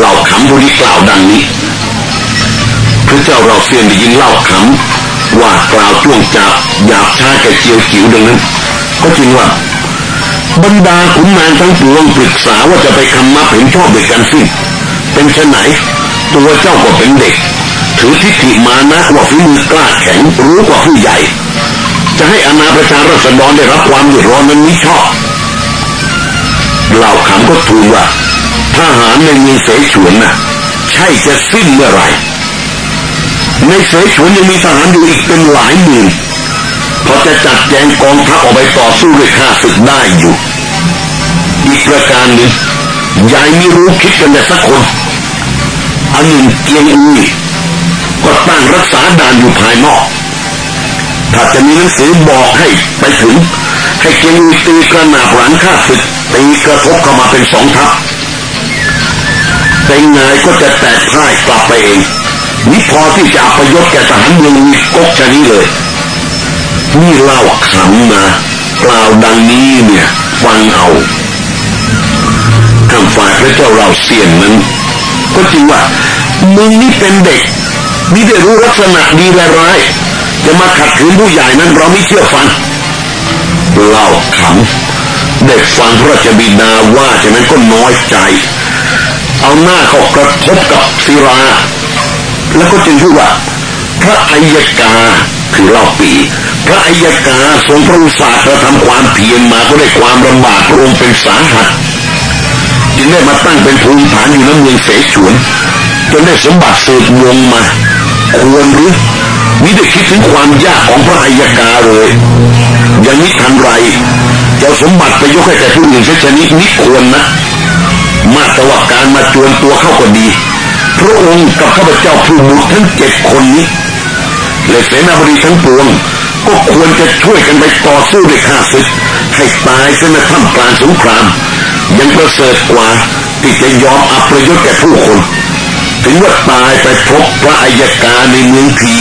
S1: เราขำผู้ที่กล่าวดังนี้ ระเจ้าเราเสียนได้ยินเล่าขำว่ากล่าวช่วงจับหยาบช้าแก่เจียวจิ๋วดังนั้น ก็จริงว่า บรรดาขุนนางทั้งปวงปรึกษาว่าจะไปคำมาเห็นชอบด้วยกันสิ้นเป็นเช่นไหน ตัวเจ้าก็เป็นเด็ก ถือทิฏฐิมานะว่าฝีมือกล้าแข็งรู้กว่าผู้ใหญ่ จะให้อนาประชารัษฎรได้รับความเดือดร้อนนั้นไม่ชอบเหล่าขำก็ทูลว่าทหารในเมืองเสฉวนน่ะ ใช่จะสิ้นเมื่อไร ในเสฉวนยังมีทหารอยู่อีกเป็นหลายหมื่นพอจะจัดแจงกองทัพออกไปต่อสู้ด้วยข้าศึกได้อยู่ อีกประการหนึ่งยายไม่รู้คิดกันแต่สักคนอันหนึ่งเกียงอุยก็ตั้งรักษาด่านอยู่ภายนอก ถ้าจะมีหนังสือบอกให้ไปถึง ให้เกียงอุยตีกระหนาบหลังข้าศึกตีกระทบเข้ามาเป็นสองทัพเป็นไงก็จะแตกพ่ายกลับไปเอง นี่พอที่จะประยชน์แก่ทหารเมืองวิกกชนี้เลย นี่เล่าขำนะกล่าวดังนี้เนี่ยฟังเอาทางฝ่ายพระเจ้าเราเสียนนั้นก็จริงว่ามึงนี่เป็นเด็กนี่ได้รู้ลักษณะดีและร้ายจะมาขัดขืนผู้ใหญ่นั้นเราไม่เชื่อฟังเล่าขำได้ฟังพระราชบิดาว่าฉะนั้นก็น้อยใจ เอาหน้าเขากระทบกับศิรา แล้วก็จึงพูดว่า พระอัยกาคือเล่าปี พระอัยกาทรงพระอุตสาห์กระทำความเพียรมาก็ได้ความลำบากพระองค์เป็นสาหัสจึงได้มาตั้งเป็นภูมิฐานอยู่ในเมืองเสฉวนจนได้สมบัติสืบวงมา ควรหรือมิได้คิดถึงความยากของพระอัยกาเลยยังมิทันไรจะสมบัติไปยกให้แต่ผู้อื่นเช่นนี้นิควรนะ มาตว่าการมาจวนตัวเข้าก็ดี พระองค์กับข้าพเจ้าผู้มุทั้งเจ็ดคนนี้และเสนาบดีทั้งปวง ก็ควรจะช่วยกันไปต่อสู้ด้วยข้าศึกให้ตายเสนท่ามกลางสงคราม ยังประเสริฐกว่าที่จะยอมอับประยศแก่ผู้คน ถึงว่าตายไปพบพระอัยการในเมืองผี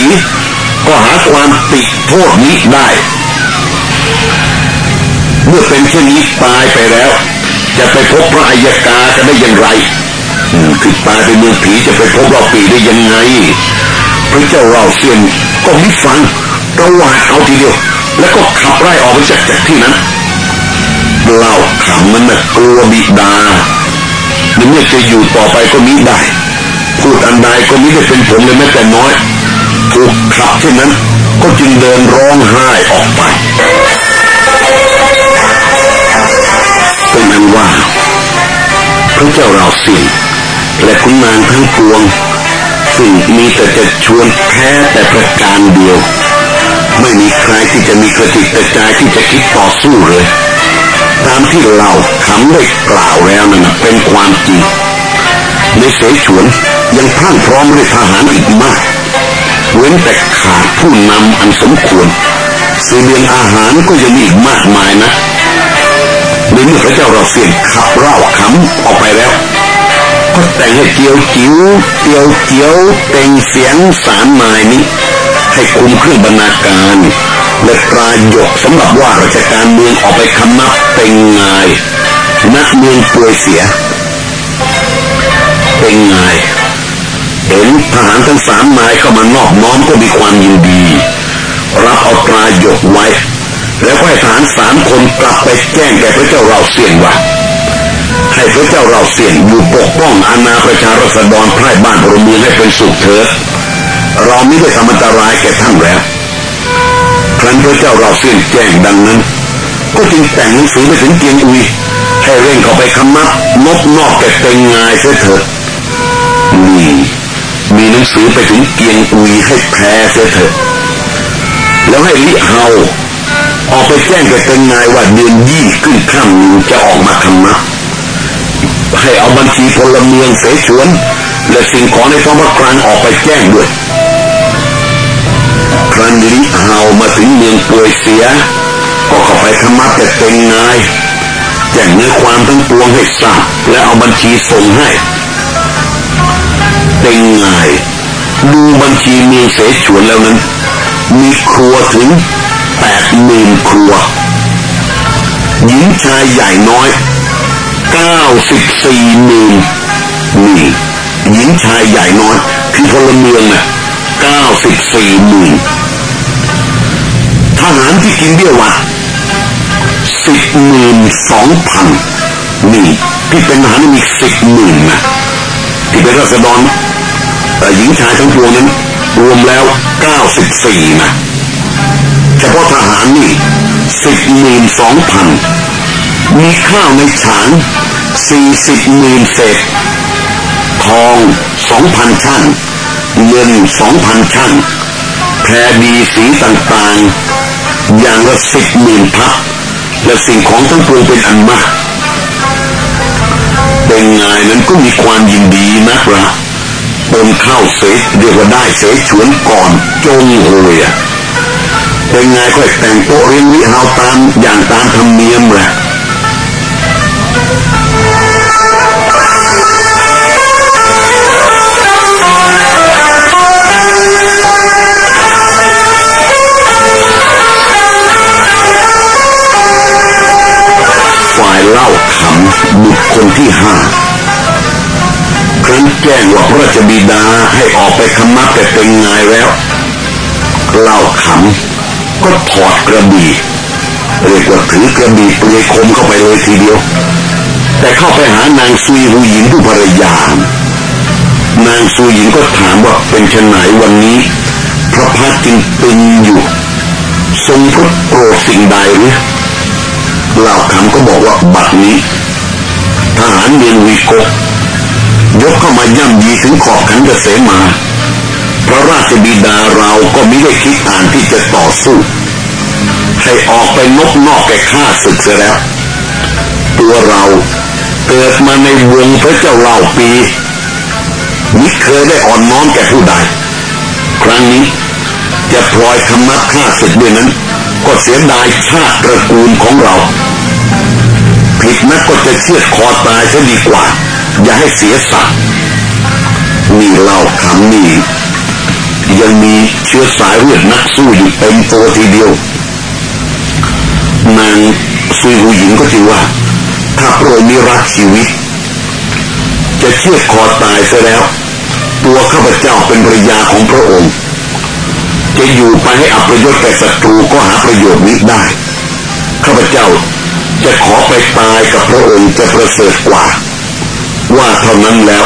S1: ก็หาความติโทษนี้ได้ เมื่อเป็นเช่นนี้ตายไปแล้ว จะไปพบพระอัยกาจะได้อย่างไร คือตายไปเมืองผีจะไปพบเราปีได้ยังไง พระเจ้าเราเสียนก็มิฟังระหวาดเอาทีเดียว แล้วก็ขับไล่ออกไปจากจากที่นั้นเล่าขำมันนะกลัวบิดาหรือเมื่อจะอยู่ต่อไปก็มิได้ พูดอันใดก็มิได้เป็นผลเลยแม้แต่น้อยถูกขับเช่นนั้นก็จึงเดินร้องไห้ออกไปเป็นอันว่าพระเจ้าเราสิง และคุณนางทั้งปวง ซึ่งมีแต่จะชวนแพ้แต่ประการเดียว ไม่มีใครที่จะมีกระติกกระจายที่จะคิดต่อสู้เลย ตามที่เราคำได้กล่าวแล้วนั่นเป็นความจริง ในเสฉวนยังพรั่งพร้อมด้วยทหารอีกมาก เว้นแต่ขาดผู้นำอันสมควรสเสียงอาหารก็ยังมีอีกมากมายนะในเมื่อพระเจ้าเราเสียงขับเล่าคำออกไปแล้ว ก็แต่งให้เกียวจิ๋วเกียวเกียวเต็งเสียงสารนายนี้ ให้คุมเครื่องบรรณาการและปลาหยกสำหรับว่าราชการเมืองออกไปคำนับเป็นไงนักเมืองป่วยเสียเป็นไงเห็นทหารทั้งสามนายเข้ามานอบน้อมก็มีความยินดีรับเอาตราหยกไว้ แล้วก็ให้ทหารสามคนกลับไปแจ้งแก่พระเจ้าเราเสียงว่า ให้พระเจ้าเราเสียงอยู่ปกป้องอาณาประชารัษฎรไพร่บ้านพลเมืองให้เป็นสุขเถิดเราไม่ได้ทำอันตรายแก่ท่านแล้ว ครั้นพระเจ้าเราเสียนแจ้งดังนั้น ก็จึงแต่งหนังสือไปถึงเกียงอุยให้เร่งเข้าไปคำนับนกนอกแต่เป็นงายเสียเถิดนี่มีหนังสือไปถึงเกียงอุยให้แพ้เสียเถิดแล้วให้ลิเฮาออกไปแจ้งกับเป็นงายว่าเดือนยี่ขึ้นค่ำจะออกมาคำนับ ให้เอาบัญชีพลเมืองเสฉวน และสิ่งของในท้องพระครังออกไปแจ้งด้วย ครั้นลิเฮามาถึงเมืองป่วยเสีย ก็เข้าไปธรรมะแต่เป็นนายแจ้งเนื้อความทั้งปวงให้ทราบและเอาบัญชีส่งให้เป็นนายดูบัญชีมีเสฉวนแล้วนั้น มีครัวถึงแปดหมื่นครัวหญิงชายใหญ่น้อย เก้าสิบสี่หมื่นนี่หญิงชายใหญ่น้อยคือพลเมืองน่ะเก้าสิบสี่หมื่นทหารที่กินเบี้ยวัดสิบหมื่นสองพันนี่ที่เป็นทหารมีสิบหมื่นนะที่เป็นรัษฎรแต่หญิงชายทั้งปวงนั้น รวมแล้วเก้าสิบสี่นะเฉพาะทหารนี่สิบหมื่นสองพัน มีข้าวในฉางสี่สิบหมื่นเศษ ทองสองพันช่างเงินสองพันช่างแพรดีสีต่างๆ อย่างละสิบหมื่นพับและสิ่งของทั้งปวงเป็นอันมากเป็นงายนั้นก็มีความยินดีนักละปนเข้าวเสเรียกว่าได้เสฉวนก่อนจงโหยเป็นไงก็แต่งโต๊ะเรียนวิหาวตามอย่างตามธรรมเนียมแหละ คคลที่ห้าครั้นแจ้งว่าพระราชบิดาให้ออกไปคำนับแต่เป็นงายแล้วเล่าขำก็ถอดกระบี่เรียกว่าถือกระบี่เปลือยคมเข้าไปเลยทีเดียว แต่เข้าไปหานางซุยหูหญิงผู้ภรรยานางซุยหญิงก็ถามว่าเป็นชนไหนวันนี้ พระพักจึงตึงอยู่ ทรงพระโปรดสิ่งใดหรือเล่าคำก็บอกว่าบัดนี้ ทหารเมืองวีโกยกเข้ามาย่ำยีถึงขอบขันเกษมา พระราชบิดาเราก็ไม่ได้คิดอ่านที่จะต่อสู้ ให้ออกไปนกนอกแก่ข้าศึกเสียแล้ว ตัวเราเกิดมาในวงพระเจ้าเล่าปีมิเคยได้อ่อนน้อมแก่ผู้ใด ครั้งนี้จะพลอยคำนับข้าศึกด้วยนั้น ก็เสียดายชาติตระกูลของเรา ผิดนักก็จะเชือดคอตายซะดีกว่า อย่าให้เสียสัตว์นี่เล่าคำนี้ยังมีเชื้อสายเลือดนักสู้อยู่เต็มตัวทีเดียวนางซุยหูหญิงก็ถือว่า ถ้าโปรยมีรักชีวิต จะเชื่อคอตายซะแล้ว ตัวข้าพเจ้าเป็นภรยาของพระองค์ จะอยู่ไปให้อัปยศแก่ศัตรูก็หาประโยชน์มิได้ ข้าพเจ้า จะขอไปตายกับพระองค์จะประเสริฐกว่า ว่าเท่านั้นแล้ว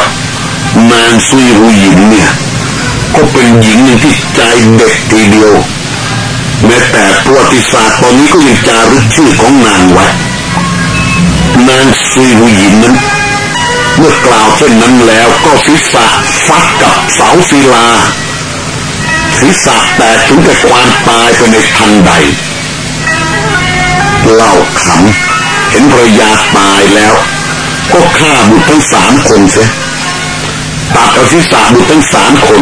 S1: นางซุยหูหญิงเนี่ยก็เป็นหญิงหนึ่งที่ใจเด็กทีเดียว แม้แต่ประวัติศาสตร์ตอนนี้ก็ยังจารึกชื่อของนางไว้นางซุยหูหญิงนั้นเมื่อกล่าวเช่นนั้นแล้วก็ศีรษะฟัดกับเสาศิลาศีรษะแตกถึงแต่ความตายไปในทันใด เล่าขำเห็นภรยาตายแล้ว ก็ฆ่าบุตรทั้งสามคนเสียตัดเอาศีรษะบุตรทั้งสามคน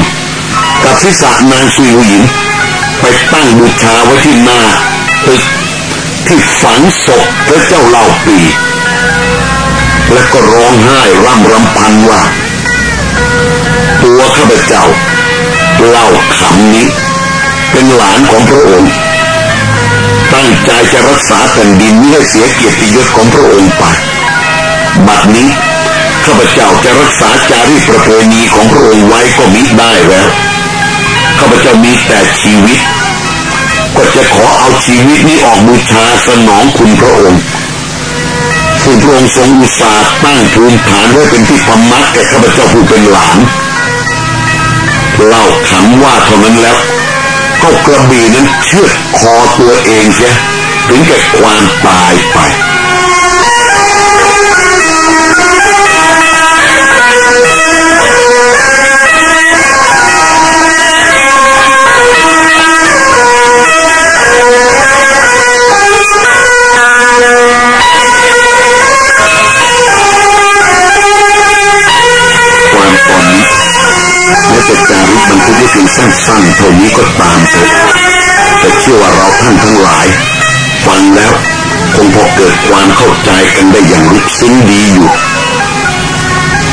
S1: กับศีรษะนางซุยหญิง ไปตั้งบูชาไว้ที่หน้าตึกที่ฝังศพพระเจ้าเล่าปี และก็ร้องไห้ร่ำรำพันว่า ตัวข้าพเจ้าเล่าขำนี้ เป็นหลานของพระองค์ ตั้งใจจะรักษาแผ่นดินไม่ให้เสียเกียรติยศของพระองค์ไปบัดนี้ข้าพเจ้าจะรักษาจารีตประเพณีของพระองค์ไว้ก็มิได้แล้วข้าพเจ้ามีแต่ชีวิต ก็จะขอเอาชีวิตนี้ออกบูชาสนองคุณพระองค์ซึ่งพระองค์ทรงอุตส่าห์ตั้งภูมิฐานไว้เป็นที่พำมักแก่ข้าพเจ้าผู้เป็นหลานเล่าขำว่าเท่านั้นแล้ว ก็กระบี่นั้นเชือดคอตัวเองเสียถึงแก่ความตายไป สั้นๆเท่านี้ก็ตามเถอะแต่เชื่อว่าเราท่านทั้งหลาย ฟังแล้วคงพอเกิดความเข้าใจกันได้อย่างลึกซึ้งดีอยู่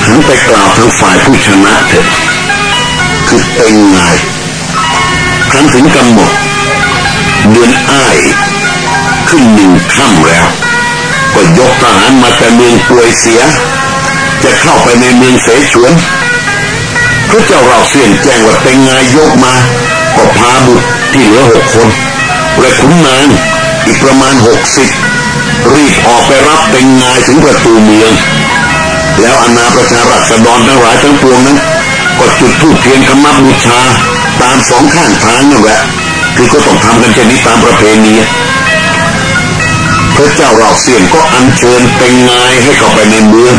S1: หันไปกล่าวทั้งฝ่ายผู้ชนะเถอะคือเต็งไงครั้นถึงกำหนดเดือนอ้ายขึ้นหนึ่งค่ำแล้ว ก็ยกทหารมาแต่เมืองป่วยเสีย จะเข้าไปในเมืองเสฉวน พระเจ้าเราเสียนแจ้งว่าเป็นงายกมา ก็พาบุตรที่เหลือหกคน และขุนนางอีกประมาณหกสิบรีบออกไปรับเป็นงายถึงประตูเมือง แล้วอนาประชารัษฎรทั้งหลายทั้งปวงนั้น ก็จุดธูปเทียนขมับบูชาตามสองข้างทางนั่นแหละคือก็ต้องทำกันเช่นนี้ตามประเพณีพระเจ้าเราเสียนก็อัญเชิญเป็นงายให้เข้าไปในเมือง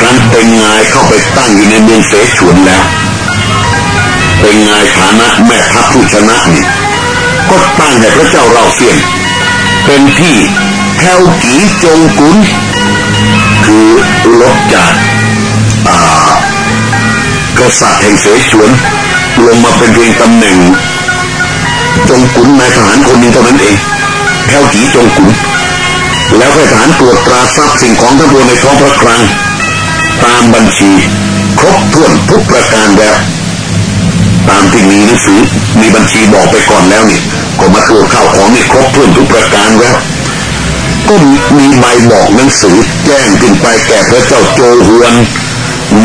S1: ครั้นเป็นงายเข้าไปตั้งอยู่ในเมืองเสฉวนแล้ว เป็นงายฐานะแม่ทัพผู้ชนะนี่ก็ตั้งให้พระเจ้าเราเสียน เป็นที่แถวกีจงกุนคือลดจากกษัตริย์แห่งเสฉวนลงมาเป็นเพียงตำแหน่ง จงกุนนายทหารคนนี้เท่านั้นเองแถวกีจงกุนแล้วให้ทหารตรวจตราทรัพย์สิ่งของทั้งปวงในท้องพระคลัง ตามบัญชี ครบถ้วนทุกประการแล้ว ตามที่มีหนังสือมีบัญชีบอกไปก่อนแล้วนี่ก็มาตรวจข้าวของนี่ครบถ้วนทุกประการแล้วก็มีใบบอกหนังสือแจ้งขึ้นไปแก่พระเจ้าโจฮวน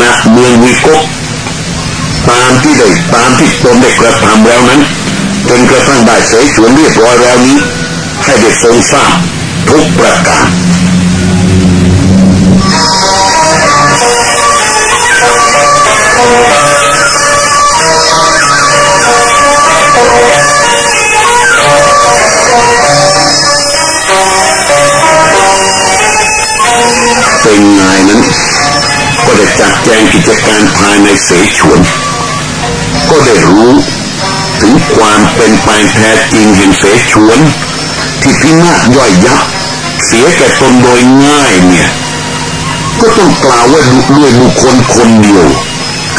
S1: ณเมืองวิกกตามที่ได้ตามที่ตนได้กระทำแล้วนั้นจนกระทั่งได้เสฉวนเรียบร้อยแล้วนี้ ให้เด็กทรงทราบทุกประการ กิจการภายในเสฉวน ก็ได้รู้ถึงความเป็นไปแท้จริงแห่งเสฉวน ที่พินาศย่อยยับ เสียแก่ตนโดยง่ายเนี่ย ก็ต้องกล่าวว่าด้วยบุคคลคนเดียว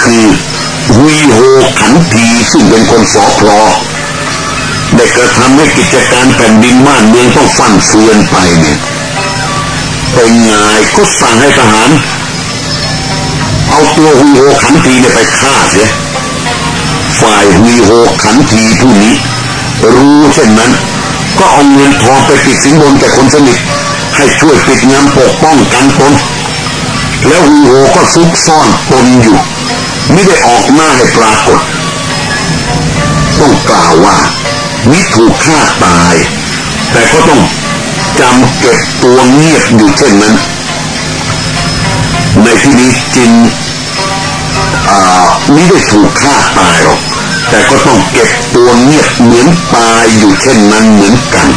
S1: คือวีโฮขันทีซึ่งเป็นคนสอพลอได้กระทำให้กิจการแผ่นดินบ้านเมืองต้องฟั่นเฟือนไปเนี่ยเป็นไงก็สั่งให้ทหาร เอาตัวฮุยโฮขันทีเนี่ยไปฆ่าเสียฝ่ายฮุยโฮขันทีผู้นี้ รู้เช่นนั้น ก็เอาเงินทองไปปิดสินบนแต่คนสนิทให้ช่วยปิดงานปกป้องกันตนแล้วฮุยโฮก็ซุกซ่อนตนอยู่ ไม่ได้ออกหน้าให้ปรากฏ ต้องกล่าวว่ามิถูกฆ่าตาย แต่ก็ต้องจำเก็บตัวเงียบอยู่เช่นนั้น ในที่นี้จินไม่ได้ถูกฆ่าตายหรอกแต่ก็ต้องเก็บตัวเงียบเหมือนตายอยู่เช่นนั้นเหมือนกัน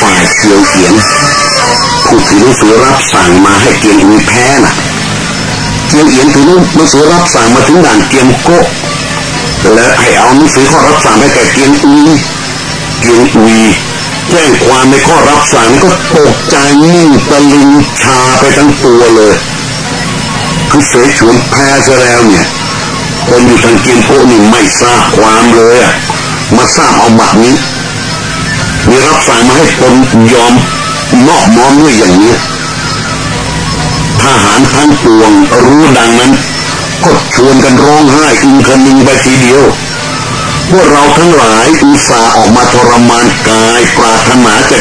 S1: ฝ่ายเกียวเขียนผู้ถือหนังสือรับสั่งมาให้เกียงอุยแพ้น่ะ เกียงเอียนถือหนังสือรับสั่งมาถึงด่านเกียงโกและให้เอาหนังสือข้อรับสั่งไปแก่เกียงอุยเกียงอุยแจ้งความในข้อรับสั่งก็ตกใจนิ่งตะลึงชาไปทั้งตัวเลย คือเสฉวนแพ้ซะแล้วเนี่ย คนอยู่ทางเกียงโกนี่ไม่ทราบความเลยอะมาทราบเอาบัตรนี้มีรับสั่งมาให้คนยอมนอบน้อมด้วยอย่างนี้ทหารทั้งปวงรู้ดังนั้น ก็ชวนกันร้องไห้อึงคนึงไปทีเดียว พวกเราทั้งหลายอุตส่าห์ออกมาทรมานกายปรารถนาจะ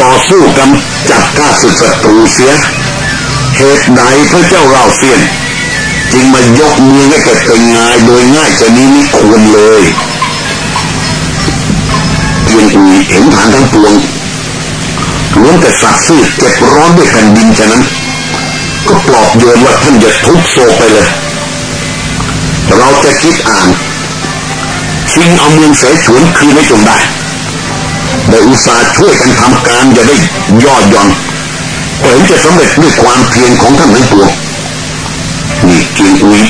S1: ต่อสู้กันจับข้าศึกศัตรูเสียเหตุใดพระเจ้าเราเสียนจึงมายกมือให้แก่เป็นงายโดยง่ายจะนี้ไม่ควรเลยเพียงอุยเห็นฐานทั้งปวงล้วนแต่สัตว์ซื่อเจ็บร้อนด้วยแผ่นดินฉะนั้น ก็ปลอบโยนว่าท่านอย่าทุบโศกไปเลย เราจะคิดอ่าน ชิงเอาเมืองเสฉวนคืนให้จงได้ได้อุตส่าห์ช่วยกันทำการอย่าได้ยอดย่อนเห็นจะสำเร็จด้วยความเพียรของท่านทั้งปวงนี่กิงอุย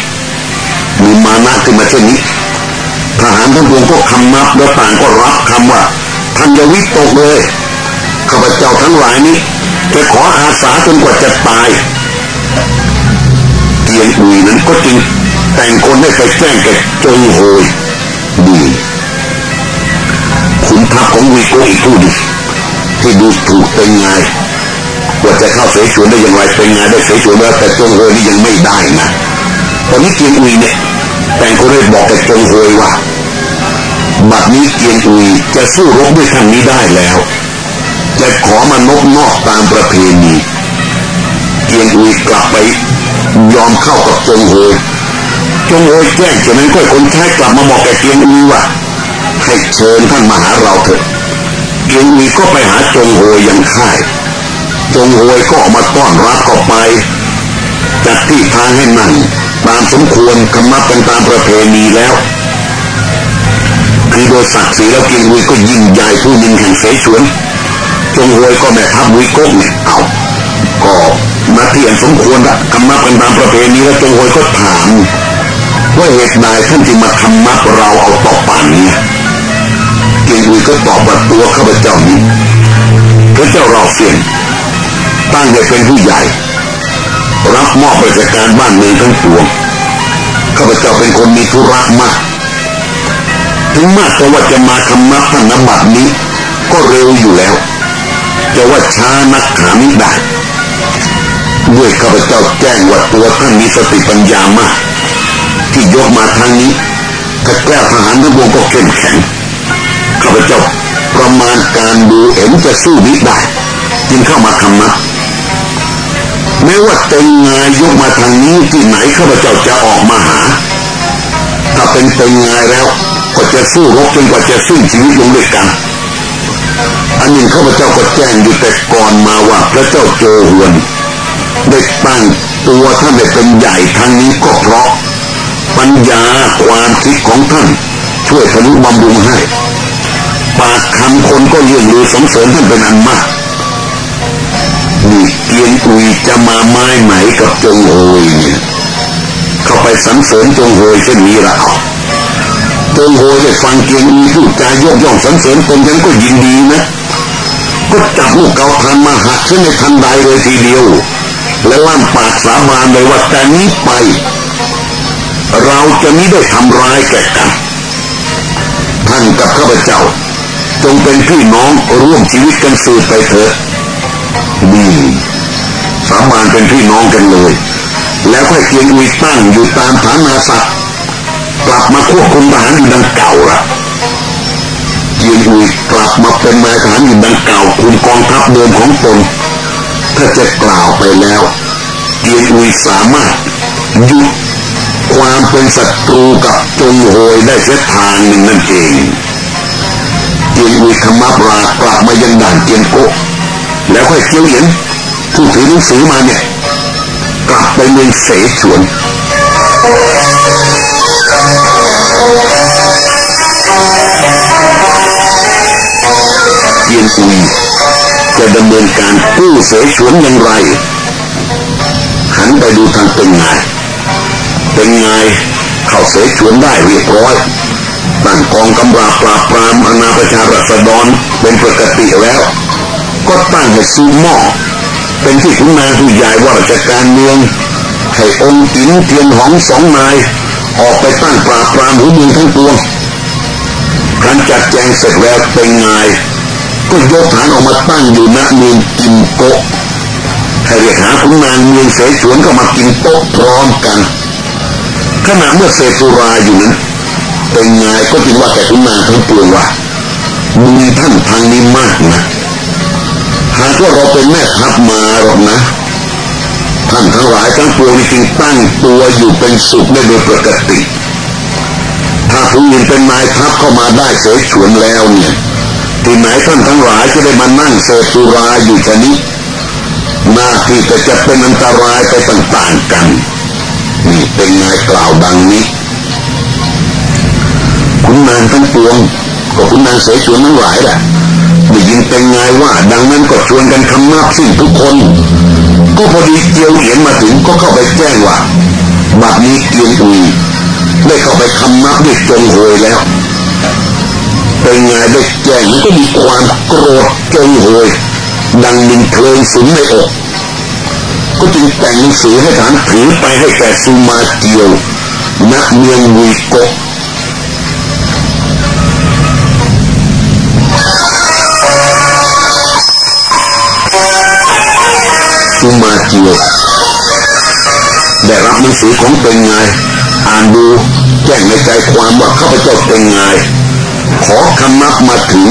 S1: มีมานะขึ้นมาเช่นนี้ทหารทั้งปวงก็คำนับแล้วต่างก็รับคำว่าท่านอย่าวิตกเลยข้าพเจ้าทั้งหลายนี้จะขออาสาจนกว่าจะตายเกียงอุยนั้นก็จึงแต่งคนให้ไปแจ้งแก่จงโฮย ดีขุนทัพของวีโกอีกผู้ดีที่ดูถูกเป็นไงกว่าจะเข้าเสฉวนได้อย่างไรเป็นไงได้เสฉวนแล้วแต่จงโฮยนี่ยังไม่ได้นะตอนนี้เกียงอุยเนี่ยแต่งคนให้บอกกับจงโฮยว่าบัดนี้เกียงอุยจะสู้รบด้วยทานนี้ได้แล้ว จะขอมานกนอกตามประเพณีเกียงอุยกลับไปยอมเข้ากับจงโฮย จงโฮยแจ้งฉะนั้นก็คนใช้กลับมาบอกแกเกียงอุยว่าให้เชิญท่านมาหาเราเถอะเกียงอุยก็ไปหาจงโฮยยังค่ายจงโฮยก็ออกมาต้อนรับก็ไปจัดที่ทางให้นั่งตามสมควรคำนับเป็นตามประเพณีแล้วคือโดยศักดิ์ศรีแล้วเกียงอุยก็ยิ่งใหญ่ผู้นึ่งแห่งเสฉวน จงรวยก็แม่ทัพวิโกกเนี่ยเอาก็มาเที่ยนสมควรละคำนับกันตามประเพณีแล้วจงรวยก็ถาม ว่าเหตุใดท่านจึงมาคำนับเราเอาต่อป่านนี้เกียงอุยก็ตอบว่าตัวข้าพเจ้านี้พระเจ้าเราเสียนตั้งให้เป็นผู้ใหญ่ รับมอบราชการบ้านเมืองทั้งปวงข้าพเจ้าเป็นคนมีธุระมาก ถึงมากแต่ว่าจะมาคำนับท่านนบัตนี้ ก็เร็วอยู่แล้ว จะว่าช้านักหาไม่ได้ด้วยข้าพเจ้าแจ้งว่าตัวท่านมีสติปัญญามาก ที่ยกมาทางนี้ถ้าแก้ทหารทั้งวงก็เข้มแข็งข้าพเจ้าประมาณการดูเห็นจะสู้นิได้จึงเข้ามาคำนับแม้ว่าเต็งงายยกมาทางนี้ที่ไหนข้าพเจ้าจะออกมาหา ถ้าเป็นเต็งงายแล้วก็จะสู้รบจนกว่าจะสิ้นชีวิตลงด้วยกัน อันหนึ่งข้าพเจ้าก็แจ้งอยู่แต่ก่อนมาว่าพระเจ้าโจหวนได้ตั้งตัวท่านได้เป็นใหญ่ทางนี้ก็เพราะ ปัญญาความคิดของท่าน ช่วยทะลุบำรุงให้ ปากคำคนก็เลื่องลือสงเสริญท่านเป็นอันมากนี่เกียนอุยจะมาไม้ไหมกับจงโฮยเนี่ยเข้าไปสรรเสริญจงโฮยเช่นนี้ละจงโฮยได้ฟังเกียนอุยพูดจายกย่องสรรเสริญตนฉันก็ยินดีนะก็จับลูกเกาทันมาหักขึ้นในทันใดเลยทีเดียว และล่ามปากสาบานเลยว่าแต่นี้ไป เราจะม่ได้ทำร้ายแก่กัน ท่านกับข้าพเจ้า จงเป็นพี่น้องร่วมชีวิตกันสืบไปเถอะนี่สาบานเป็นพี่น้องกันเลย แล้วค่อยเกียงอุยตั้งอยู่ตามฐานาศักดิ์กลับมาควบคุมทหารอยู่ดังเก่าละเกียงอุยกลับมาเป็นนายทหารอยู่ดังเก่าคุมกองทัพเดิมของตนถ้าจะกล่าวไปแล้ว เกียงอุยสามารถหยุด ความเป็นศัตรูกับจงโหยได้เสียทางหนึ่งนั่นเองเกียงอุยขมับรากลับมายังด่านเกียงโกแล้วค่อยเกียวเหยียนผู้ถือหนังสือมาเนี่ย กลับไปเมืองเสฉวนเกียงอุยจะดำเนินการกู้เสฉวนอย่างไร หันไปดูทางเป็นไง เป็นไงเข้าเสฉวนได้เรียบร้อยตั้งกองกำราปราบปรามอนาประชารัษฎรเป็นปกติแล้ว ก็ตั้งให้ซูหม้อเป็นที่ขุนนางผู้ใหญ่ว่าราชการเมืองให้องค์จินเทียนหองสองนาย ออกไปตั้งปราบปรามหัวเมืองทั้งปวงการจัดแจงเสร็จแล้วเป็นไงก็ยกฐานออกมาตั้งอยู่ณเมืองกินโกให้เรียกหาขุนนางเมืองเสฉวนก็มากินโต๊ะพร้อมกัน ขณะเมื่อเสสุราอยู่นั้นเป็นไงก็จึงว่าแก่ขุนนางทั้งปวงว่ามีท่านทางนี้มากนะหากว่าเราเป็นแม่ทัพมาหรอกนะ ท่านทั้งหลายทั้งปวงจึงตั้งตัวอยู่เป็นสุขได้โดยปกติ ถ้าผู้อื่นเป็นนายทัพเข้ามาได้เสฉวนแล้วเนี่ยที่ไหนท่านทั้งหลายจะได้มานั่งเสสุราอยู่ชนิดหน้าที่จะจะเป็นอันตรายไปต่างๆกัน เป็นนายกล่าวดังนี้คุณนางทั้งปวงก็คุณนางเสฉวนทั้งหลายแหละได้ยินเป็นไงว่า ดังนั้นก็ชวนกันคำนับสิ้นทุกคน ก็พอดีเกียวเหรียญมาถึงก็เข้าไปแจ้งว่าบัดนี้เกียงอุยได้เข้าไปคำนับด้วยจงโหยแล้วเป็นไงได้แจ้งก็มีความโกรธจงโหยดังมินเพลิงสุนในอก ก็จึงแต่งหนังสือให้ฐานถือไปให้แก่ซูมาเกียวณเมืองวีโกซูมาเกียวได้รับหนังสือของเป็นไง อ่านดูแจ้งในใจความว่าข้าพเจ้าเป็นไง ขอคำนับมาถึง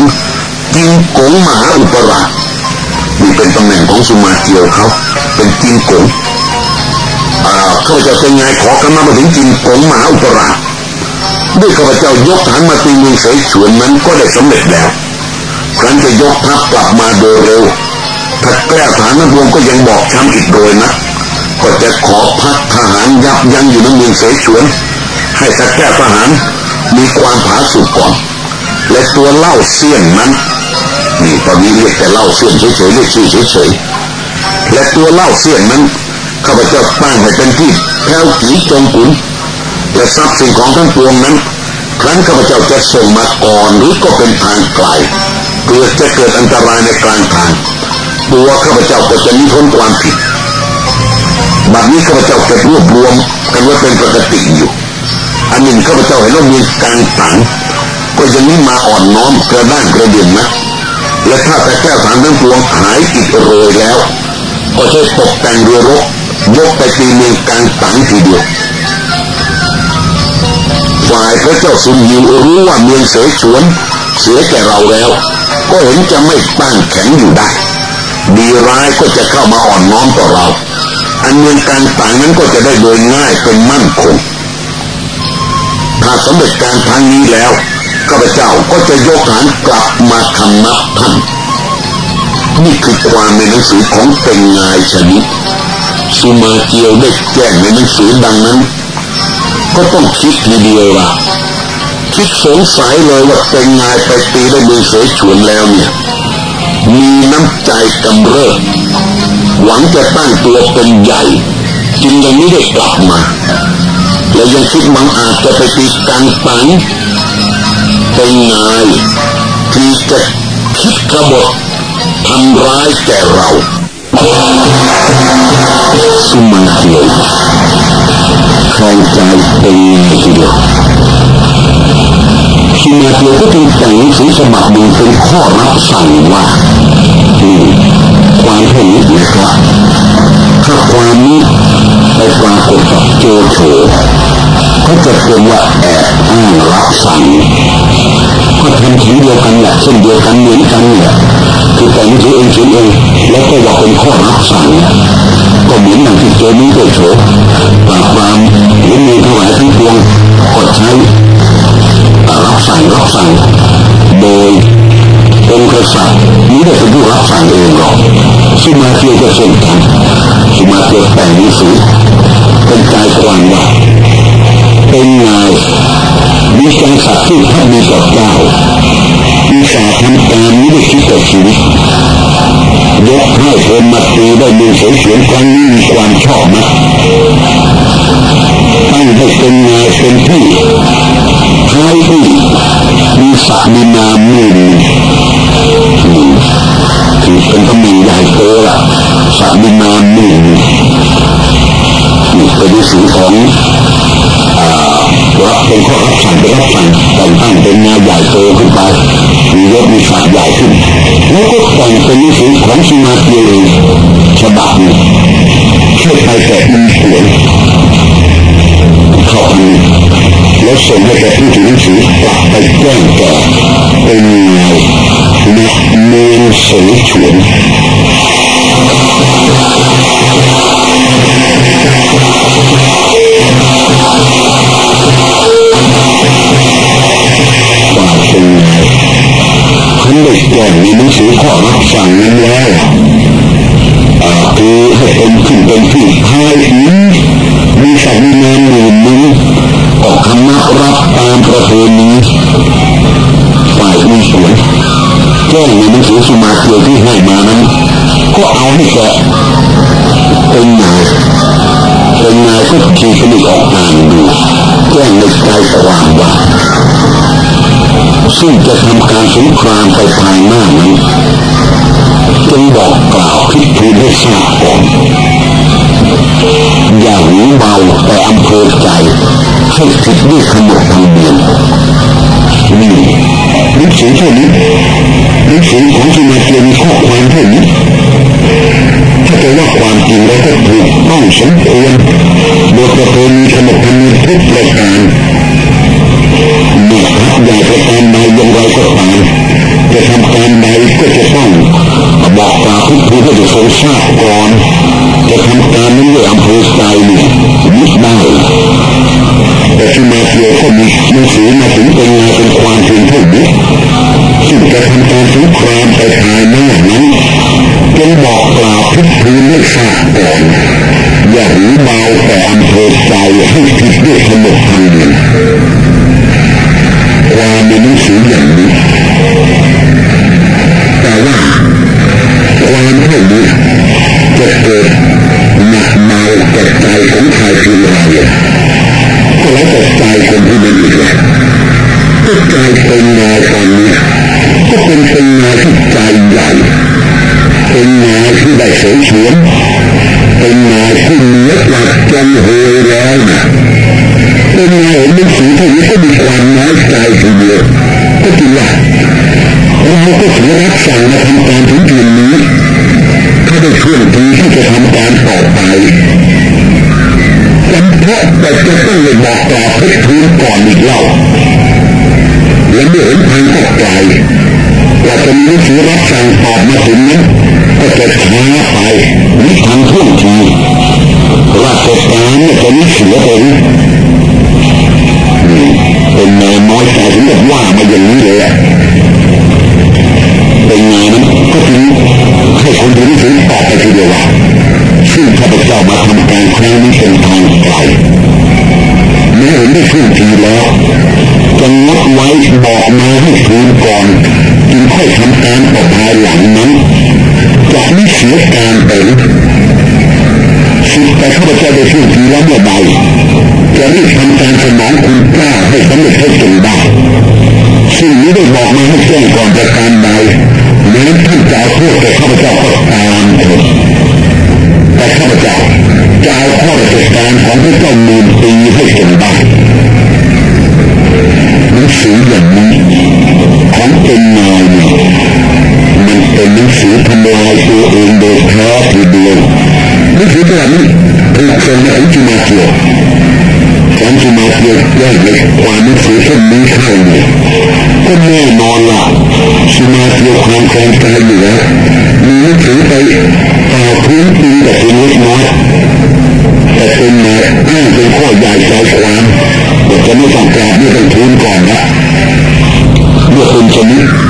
S1: จิงกงมหาอุปราช เป็นตำแหน่งของสุมาเกียวเขาเป็นจิงกงอ่าข้าพเจ้าเป็นไงขอคำนับมาถึงจิงกงมหาอุปราชด้วยข้าพเจ้ายกฐานมาตีเมืองเสฉวนนั้นก็ได้สำเร็จแล้ว ครั้นจะยกทัพกลับมาโดยเร็วถ้าแก้ฐานนั้นวงก็ยังบอกช้ำอีกโดยนะก็จะขอพักทหารยับยั้งอยู่ในเมืองเสฉวน ให้ถ้าแก้ทหารมีความผาสุกก่อนและตัวเล่าเสี้ยนนั้น นี่ตอนนี้เรียกแต่เล่าเสี้ยนเฉยๆเรียกชื่อเฉยๆและตัวเล่าเสี้ยนนั้นข้าพเจ้าตั้งให้เป็นที่แพ้วกีจงขุนและทรัพย์สิ่งของทั้งปวงนั้น ครั้นข้าพเจ้าจะส่งมาก่อนหรือก็เป็นทางไกลเกิดจะเกิดอันตรายในกลางทางตัวข้าพเจ้าก็จะมีพ้นความผิดบัดนี้ข้าพเจ้าเก็บรวบรวมกันว่าเป็นปกติอยู่ อันหนึ่งข้าพเจ้าเห็นว่ามีการตังก็ยังนี้มาอ่อนน้อมกระด้างกระเดียนนะ และถ้าแต่แก้วฐานทั้งปวงหายอิดโรยแล้ว ก็ใช้ตกแต่งเรือรบยกไปตีเมืองกลางตังทีเดียวฝ่ายพระเจ้าสุนยิวรู้ว่าเมืองเสฉวนเสียแก่เราแล้ว ก็เห็นจะไม่ตั้งแข็งอยู่ได้ ดีร้ายก็จะเข้ามาอ่อนน้อมต่อเรา อันเมืองการต่างนั้นก็จะได้โดยง่ายเป็นมั่นคงถ้าสำเร็จการทางนี้แล้ว ข้าพเจ้าก็จะยกฐานกลับมาคำนับท่านนี่คือความในหนังสือของเป็นงายชนิดสุมาเกียวได้แจ้งในหนังสือดังนั้น ก็ต้องคิดทีเดียวละคิดสงสัยเลยว่าเป็นงายไปตีได้เมืองเสฉวนแล้วเนี่ยมีน้ำใจกำเริบหวังจะตั้งตัวเป็นใหญ่จึงยังไม่ได้กลับมา และยังคิดมังอาจจะไปตีกันปัง เป็นนายที่จะคิดกบฏทำร้ายแก่เราสุมาเดียวแข่งใจเป็นทีเดียวชิมาเกียวก็จึงแต่งหนังสือฉบับหนึ่งเป็นข้อรับสั่งว่าความเท่านี้นะครับถ้าความนี้ไปปรากฏกับโจโฉ ก็จะเป็นว่าแอบอ้างรับสั่งก็ทำถึงเดียวกันแหละเช่นเดียวกันเหมือนกันเนี่ยคือแต่งถือเองเขียนเอง แล้วก็ว่าเป็นข้อรับสั่งก็เหมือนอย่างที่โจนี้โจโฉปราบปรามหรือมีถวายทั้งปวงก็ใช้รับสั่งรับสั่งโดยองค์กษัตริย์นี้ได้เป็นผู้รับสั่งเองหรอกสุมาเทียก็เช่นกันสุมาเทียแต่งหนังสือเป็นใจความว่า เป็นนามีการสัตย์ที่ท่านมีกับเจ้ามีสาทำตามนี้ด้คิดต่อชีวิตยกให้เธอมาตีได้มีเสียงเสียงครั้งนี้มีความชอบนะตั้งให้เป็นนายเป็นที่ใครที่มีศักดินามมือถือเป็นตำแหน่งใหญ่โตละศักดินามมือนี่เป็นสิ่งของ รับเป็นข้อรับสั่งเป็นรับสั่งแต่งตั้งเป็นงานใหญ่โตขึ้นไปมียศมีศักดิ์ใหญ่ขึ้นแล้วก็แต่งเป็นนิสิตของสุมาเตียเองฉบับนี้แค่ไปแต่มีสวนเข้าไปแล้วส่งให้แกผู้ถือหนังสือกลับไปแจ้งแก่เป็นไงนักเมนเสฉวน ฉันได้แจ้งในหนังสือขอรับสั่งนั้นแล้วคือให้เป็นขึ้นเป็นที่ทายอินมีสักนานหมื่นนึงออกคณะรับตามประเพณีฝ่ายมีสวนแจ้งในหนังสือสุมาเกียวที่ให้มานั้น ก็เอาให้แกเป็นนายเป็นนายก็ทีสนิทออกอ่านดูแจ้งในใจความว่า ซึ่งจะทำการสงครามไปภายหน้านั้นจงบอกกล่าวพิธีให้ทราบก่อนอย่าหูเบาแต่อำเภอใจให้ติดด้วยขนบธรรมเนียมนี่หนังสือเท่านี้หนังสือของสุมาเตียมข้อความเท่านี้ถ้าจะว่าความจริงแล้วก็ถูกต้องสมควรโดยประเพณีขนบธรรมเนียมทุกประการ เมื่อพระใหญ่ประการใดอย่างไรก็ตามจะทำการใดก็จะต้องบอกกล่าวทุกทีให้จะทรงทราบก่อนจะทำการนั้นด้วยอำเภอใจนี่ยึดได้แต่ที่มาเกี่ยก็มีหนังสือมาถึงเป็นงานเป็นความเพียงเท่านี้ซึ่งจะทำการสงครามไปภายหน้านั้นจงบอกกล่าวทุกทีให้ทราบก่อนอย่าหูเบาแต่อำเภอใจให้ผิดด้วยขนบธรรมเนียม ความในหนังสืออย่างนี้แต่ว่าความเท่านี้จะเกิดหนักเมาแก่ใจของชายเพียงราก็แล้วแต่ใจคนที่เป็นอีกแล้วก็ใจเป็นนาตอนนี้ก็เป็นเป็นนาที่ใจใหญ่เป็นนาที่ได้เสฉวนเป็นนาที่เนื้อกว่าจันโฮยแล้วนะ เป็นนายเห็นหนังสือเท่านี้ก็มีความน้อยใจทีเดียวก็จริงว่าเราก็ถือรับสั่งมาทำการถึงจุดนี้ถ้าได้ช่วงทีที่จะทำการต่อไปจำเพาะแต่จะต้องเลยบอกกล่าวเพชรพื้นก่อนอีกเล่าและเมื่อเห็นทางก็ไกลกว่าจะมีหนังสือรับสั่งตอบมาถึงนั้นก็จะช้าไปนิทางท่วงที ราชการเนี่ยจะนิเสียไปเป็นนายน้อยใจถึงกับว่ามาอย่างนี้เลยเป็นไงนั้นก็ถึงให้คนดูนี่ถึงตอบไปทีเดียวว่าซึ่งข้าพเจ้ามาทำการครั้งนี้เป็นทางไกลเมื่อเห็นได้ขึ้นทีแล้วจะงดไว้บอกมาให้ทูลก่อนจึงค่อยทำการต่อภายหลังนั้นจะไม่เสียการไปิทแต่ข้าพเจ้าได้พูดดีและวเมื่อใดจะรีบทำการสนองคุณกล้าให้สำเร็จให้จงได้ซึ่งนี้ได้บอกมาให้แจ้งก่อนประการใดแม้ท่านจะเอาโทษแต่ข้าพเจ้าก็ตามเถิแต่ข้าพเจ้าจะเอาข้อราชการของพระเจ้ามูลตีให้จงได้หนังสืออย่างนี้ของเป็นนายเนี่ยมันเป็นหนังสือทำลายตัวเองโดยแท้ทีเดียว วิธีแบบนี้คือคนของจิมาเกียวของจิมาเกียวได้เลยความนึกถือเส้นนี้เข้าเลยก็แน่นอนล่ะจิมาเกียวความคลองใจอยู่แล้วมีนถือไปต่อพื้นดินแต่เป็นเล็กน้อยแต่เป็นมาอ้างเป็นข้อใหญ่ใจความแต่จะไม่สั่งกราบไม่ต้องพื้นก่อนละเมื่อคุณชนิด